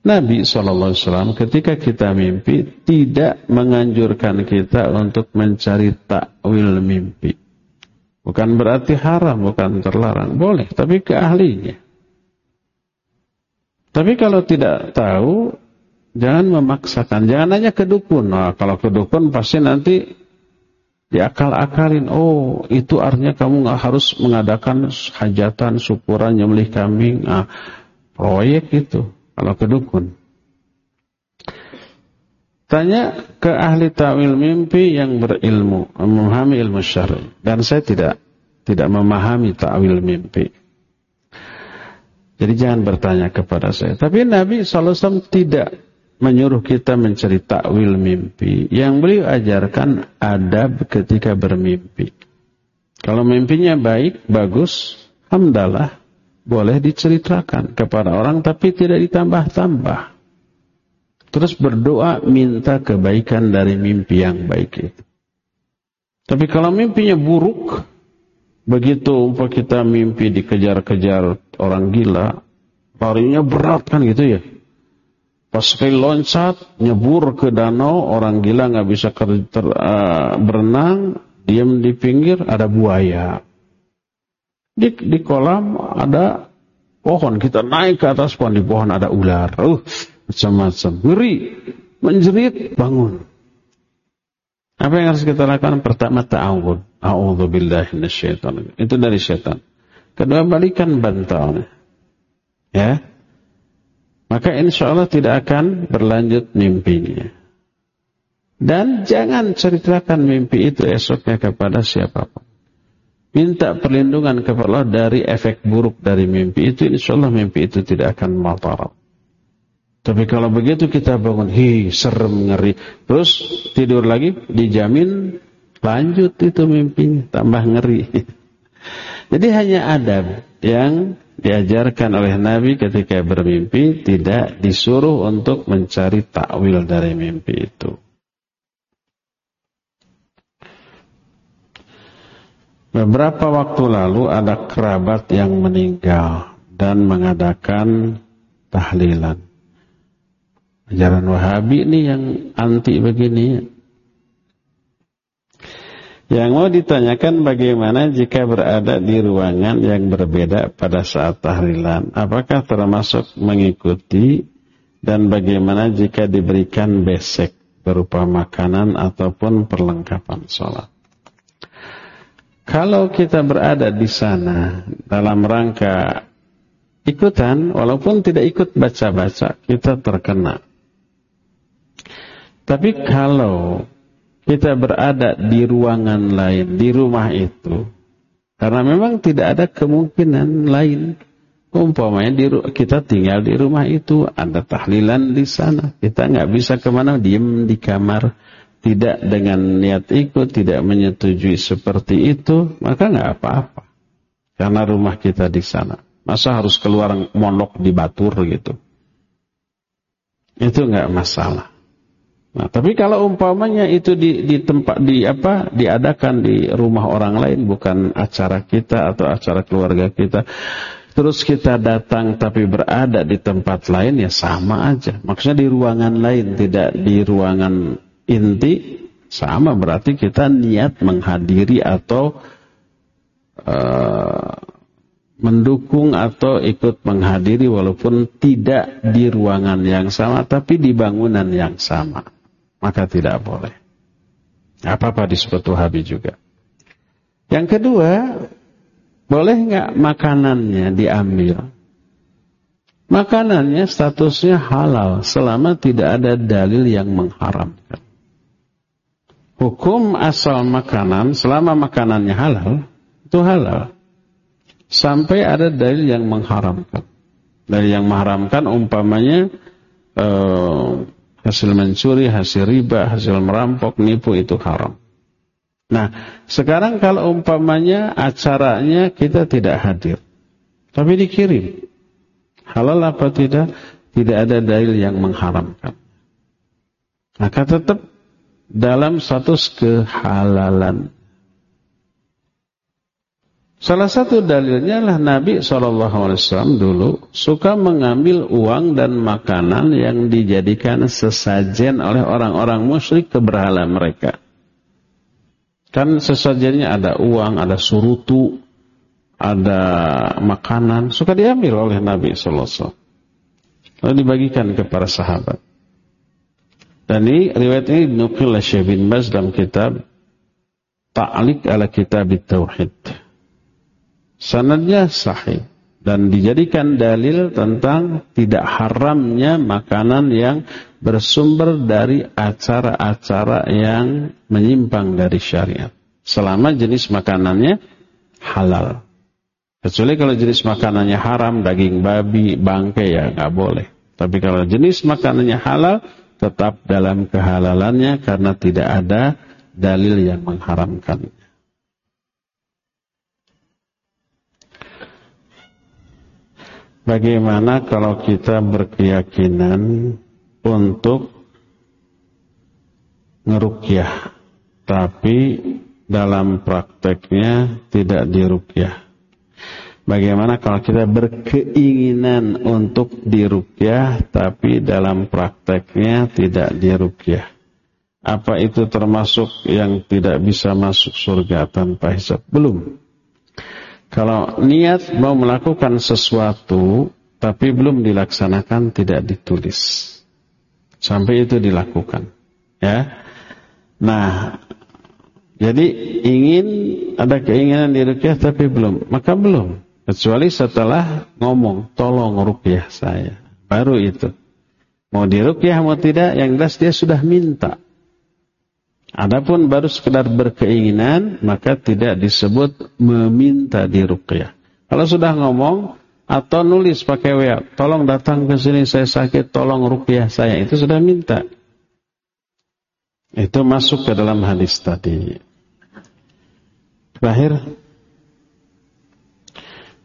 Nabi SAW ketika kita mimpi tidak menganjurkan kita untuk mencari takwil mimpi. Bukan berarti haram, bukan terlarang. Boleh, tapi ke ahlinya. Tapi kalau tidak tahu, jangan memaksakan. Jangan hanya ke dukun. Nah, kalau ke dukun pasti nanti diakal-akalin oh itu artinya kamu nggak harus mengadakan hajatan syukuran nyembelih kambing. Ah proyek itu kalau ke dukun. Tanya ke ahli ta'wil mimpi yang berilmu memahami ilmu syar'i. Dan saya tidak tidak memahami ta'wil mimpi. Jadi jangan bertanya kepada saya. Tapi Nabi SAW tidak menyuruh kita mencari takwil mimpi. Yang beliau ajarkan adab ketika bermimpi. Kalau mimpinya baik, bagus, hamdalah, boleh diceritakan kepada orang tapi tidak ditambah-tambah. Terus berdoa minta kebaikan dari mimpi yang baik itu. Tapi kalau mimpinya buruk, begitu umpah kita mimpi dikejar-kejar orang gila, larinya berat kan gitu ya. Pas sekali loncat, nyebur ke danau, orang gila nggak bisa ter, uh, berenang, diam di pinggir, ada buaya. Di, di kolam ada pohon, kita naik ke atas pohon, di pohon ada ular. Uh, macam-macam. Ngeri, menjerit, bangun. Apa yang harus kita lakukan? Pertama, ta'awud. A'udhu billahi syaitan. Itu dari syaitan. Kedua, balikan bantalnya. Ya, maka insya Allah tidak akan berlanjut mimpinya. Dan jangan ceritakan mimpi itu esoknya kepada siapa pun. Minta perlindungan kepada Allah dari efek buruk dari mimpi itu, insya Allah mimpi itu tidak akan matarat. Tapi kalau begitu kita bangun, hi serem ngeri, terus tidur lagi, dijamin lanjut itu mimpinya, tambah ngeri. Jadi hanya adab yang diajarkan oleh Nabi ketika bermimpi tidak disuruh untuk mencari takwil dari mimpi itu. Beberapa waktu lalu ada kerabat yang meninggal dan mengadakan tahlilan. Ajaran Wahabi ini yang anti begini yang mau ditanyakan bagaimana jika berada di ruangan yang berbeda pada saat tahlilan. Apakah termasuk mengikuti dan bagaimana jika diberikan besek berupa makanan ataupun perlengkapan sholat. Kalau kita berada di sana dalam rangka ikutan, walaupun tidak ikut baca-baca, kita terkena. Tapi kalau kita berada di ruangan lain, di rumah itu. Karena memang tidak ada kemungkinan lain. Umpamanya di, kita tinggal di rumah itu, ada tahlilan di sana. Kita nggak bisa ke mana, diem di kamar. Tidak dengan niat ikut, tidak menyetujui seperti itu, maka nggak apa-apa. Karena rumah kita di sana. Masa harus keluar monok di batur gitu. Itu nggak masalah. Nah, tapi kalau umpamanya itu di, di tempat di apa diadakan di rumah orang lain bukan acara kita atau acara keluarga kita. Terus kita datang tapi berada di tempat lain ya sama aja. Maksudnya di ruangan lain tidak di ruangan inti sama berarti kita niat menghadiri atau uh, mendukung atau ikut menghadiri walaupun tidak di ruangan yang sama tapi di bangunan yang sama. Maka tidak boleh. Apa-apa disebut Wahabi juga. Yang kedua, boleh nggak makanannya diambil? Makanannya statusnya halal selama tidak ada dalil yang mengharamkan. Hukum asal makanan selama makanannya halal itu halal. Sampai ada dalil yang mengharamkan. Dalil yang mengharamkan umpamanya eh, hasil mencuri, hasil riba, hasil merampok, nipu itu haram. Nah, sekarang kalau umpamanya acaranya kita tidak hadir, tapi dikirim. Halal apa tidak? Tidak ada dalil yang mengharamkan. Maka tetap dalam status kehalalan. Salah satu dalilnya adalah Nabi SAW dulu suka mengambil uang dan makanan yang dijadikan sesajen oleh orang-orang musyrik ke berhala mereka. Kan sesajennya ada uang, ada surutu, ada makanan, suka diambil oleh Nabi SAW. Lalu dibagikan ke para sahabat. Dan ini riwayat ini dinukil oleh Syekh bin Baz dalam kitab Ta'liq ala Kitab Tauhid. Sanadnya sahih dan dijadikan dalil tentang tidak haramnya makanan yang bersumber dari acara-acara yang menyimpang dari syariat. Selama jenis makanannya halal. Kecuali kalau jenis makanannya haram, daging babi, bangkai ya nggak boleh. Tapi kalau jenis makanannya halal, tetap dalam kehalalannya karena tidak ada dalil yang mengharamkannya. Bagaimana kalau kita berkeyakinan untuk ngerukyah, tapi dalam prakteknya tidak dirukyah? Bagaimana kalau kita berkeinginan untuk dirukyah, tapi dalam prakteknya tidak dirukyah? Apa itu termasuk yang tidak bisa masuk surga tanpa hisab? Belum. Kalau niat mau melakukan sesuatu tapi belum dilaksanakan tidak ditulis. Sampai itu dilakukan. Ya. Nah, jadi ingin ada keinginan di rukyah tapi belum, maka belum. Kecuali setelah ngomong, tolong rukyah saya. Baru itu. Mau dirukyah mau tidak, yang jelas dia sudah minta. Adapun baru sekedar berkeinginan, maka tidak disebut meminta diruqyah. Kalau sudah ngomong atau nulis pakai WA, tolong datang ke sini saya sakit, tolong ruqyah saya, itu sudah minta. Itu masuk ke dalam hadis tadi. Terakhir,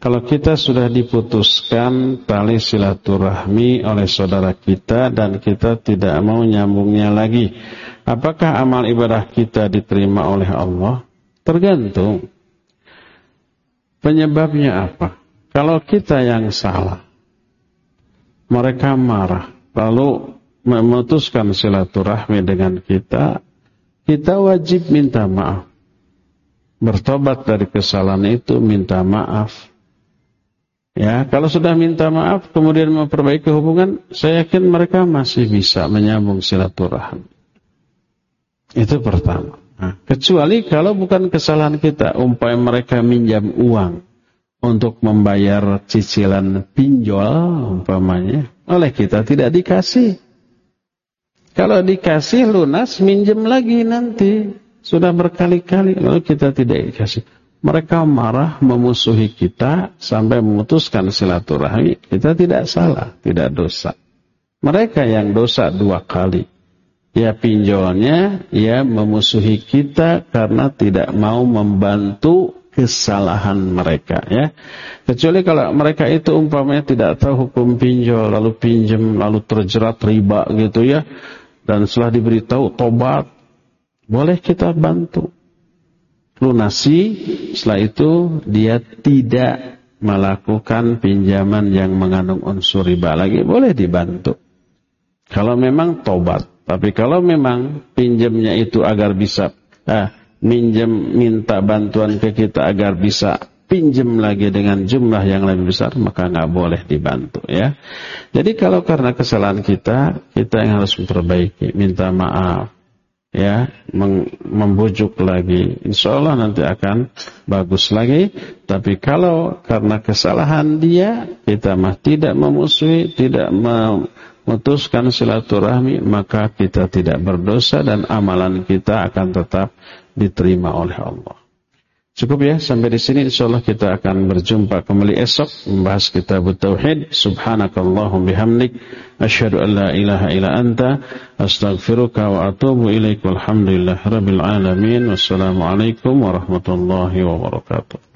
kalau kita sudah diputuskan tali silaturahmi oleh saudara kita dan kita tidak mau nyambungnya lagi, apakah amal ibadah kita diterima oleh Allah? Tergantung. Penyebabnya apa? Kalau kita yang salah, mereka marah, lalu memutuskan silaturahmi dengan kita, kita wajib minta maaf. Bertobat dari kesalahan itu, minta maaf Ya, kalau sudah minta maaf kemudian memperbaiki hubungan, saya yakin mereka masih bisa menyambung silaturahmi. Itu pertama. Nah, kecuali kalau bukan kesalahan kita, umpamanya mereka minjam uang untuk membayar cicilan pinjol umpamanya, oleh kita tidak dikasih. Kalau dikasih lunas, minjem lagi nanti. Sudah berkali-kali, lalu kita tidak dikasih mereka marah memusuhi kita sampai memutuskan silaturahmi, kita tidak salah, tidak dosa. Mereka yang dosa dua kali. Ya pinjolnya, ya memusuhi kita karena tidak mau membantu kesalahan mereka ya. Kecuali kalau mereka itu umpamanya tidak tahu hukum pinjol lalu pinjam lalu terjerat riba gitu ya dan setelah diberitahu tobat boleh kita bantu lunasi, setelah itu dia tidak melakukan pinjaman yang mengandung unsur riba lagi, boleh dibantu. Kalau memang tobat, tapi kalau memang pinjamnya itu agar bisa, eh, minjem minta bantuan ke kita agar bisa pinjam lagi dengan jumlah yang lebih besar maka nggak boleh dibantu ya. Jadi kalau karena kesalahan kita, kita yang harus memperbaiki, minta maaf, ya, membujuk lagi. Insya Allah nanti akan bagus lagi. Tapi kalau karena kesalahan dia, kita mah tidak memusuhi, tidak memutuskan silaturahmi, maka kita tidak berdosa dan amalan kita akan tetap diterima oleh Allah. Cukup ya sampai di sini insyaallah kita akan berjumpa kembali esok membahas kitab tauhid. Subhanakallahum bihamdik asyhadu an la ilaha illa anta astaghfiruka wa atubu ilaik walhamdulillahirabbil alamin. Wassalamu alaikum warahmatullahi wabarakatuh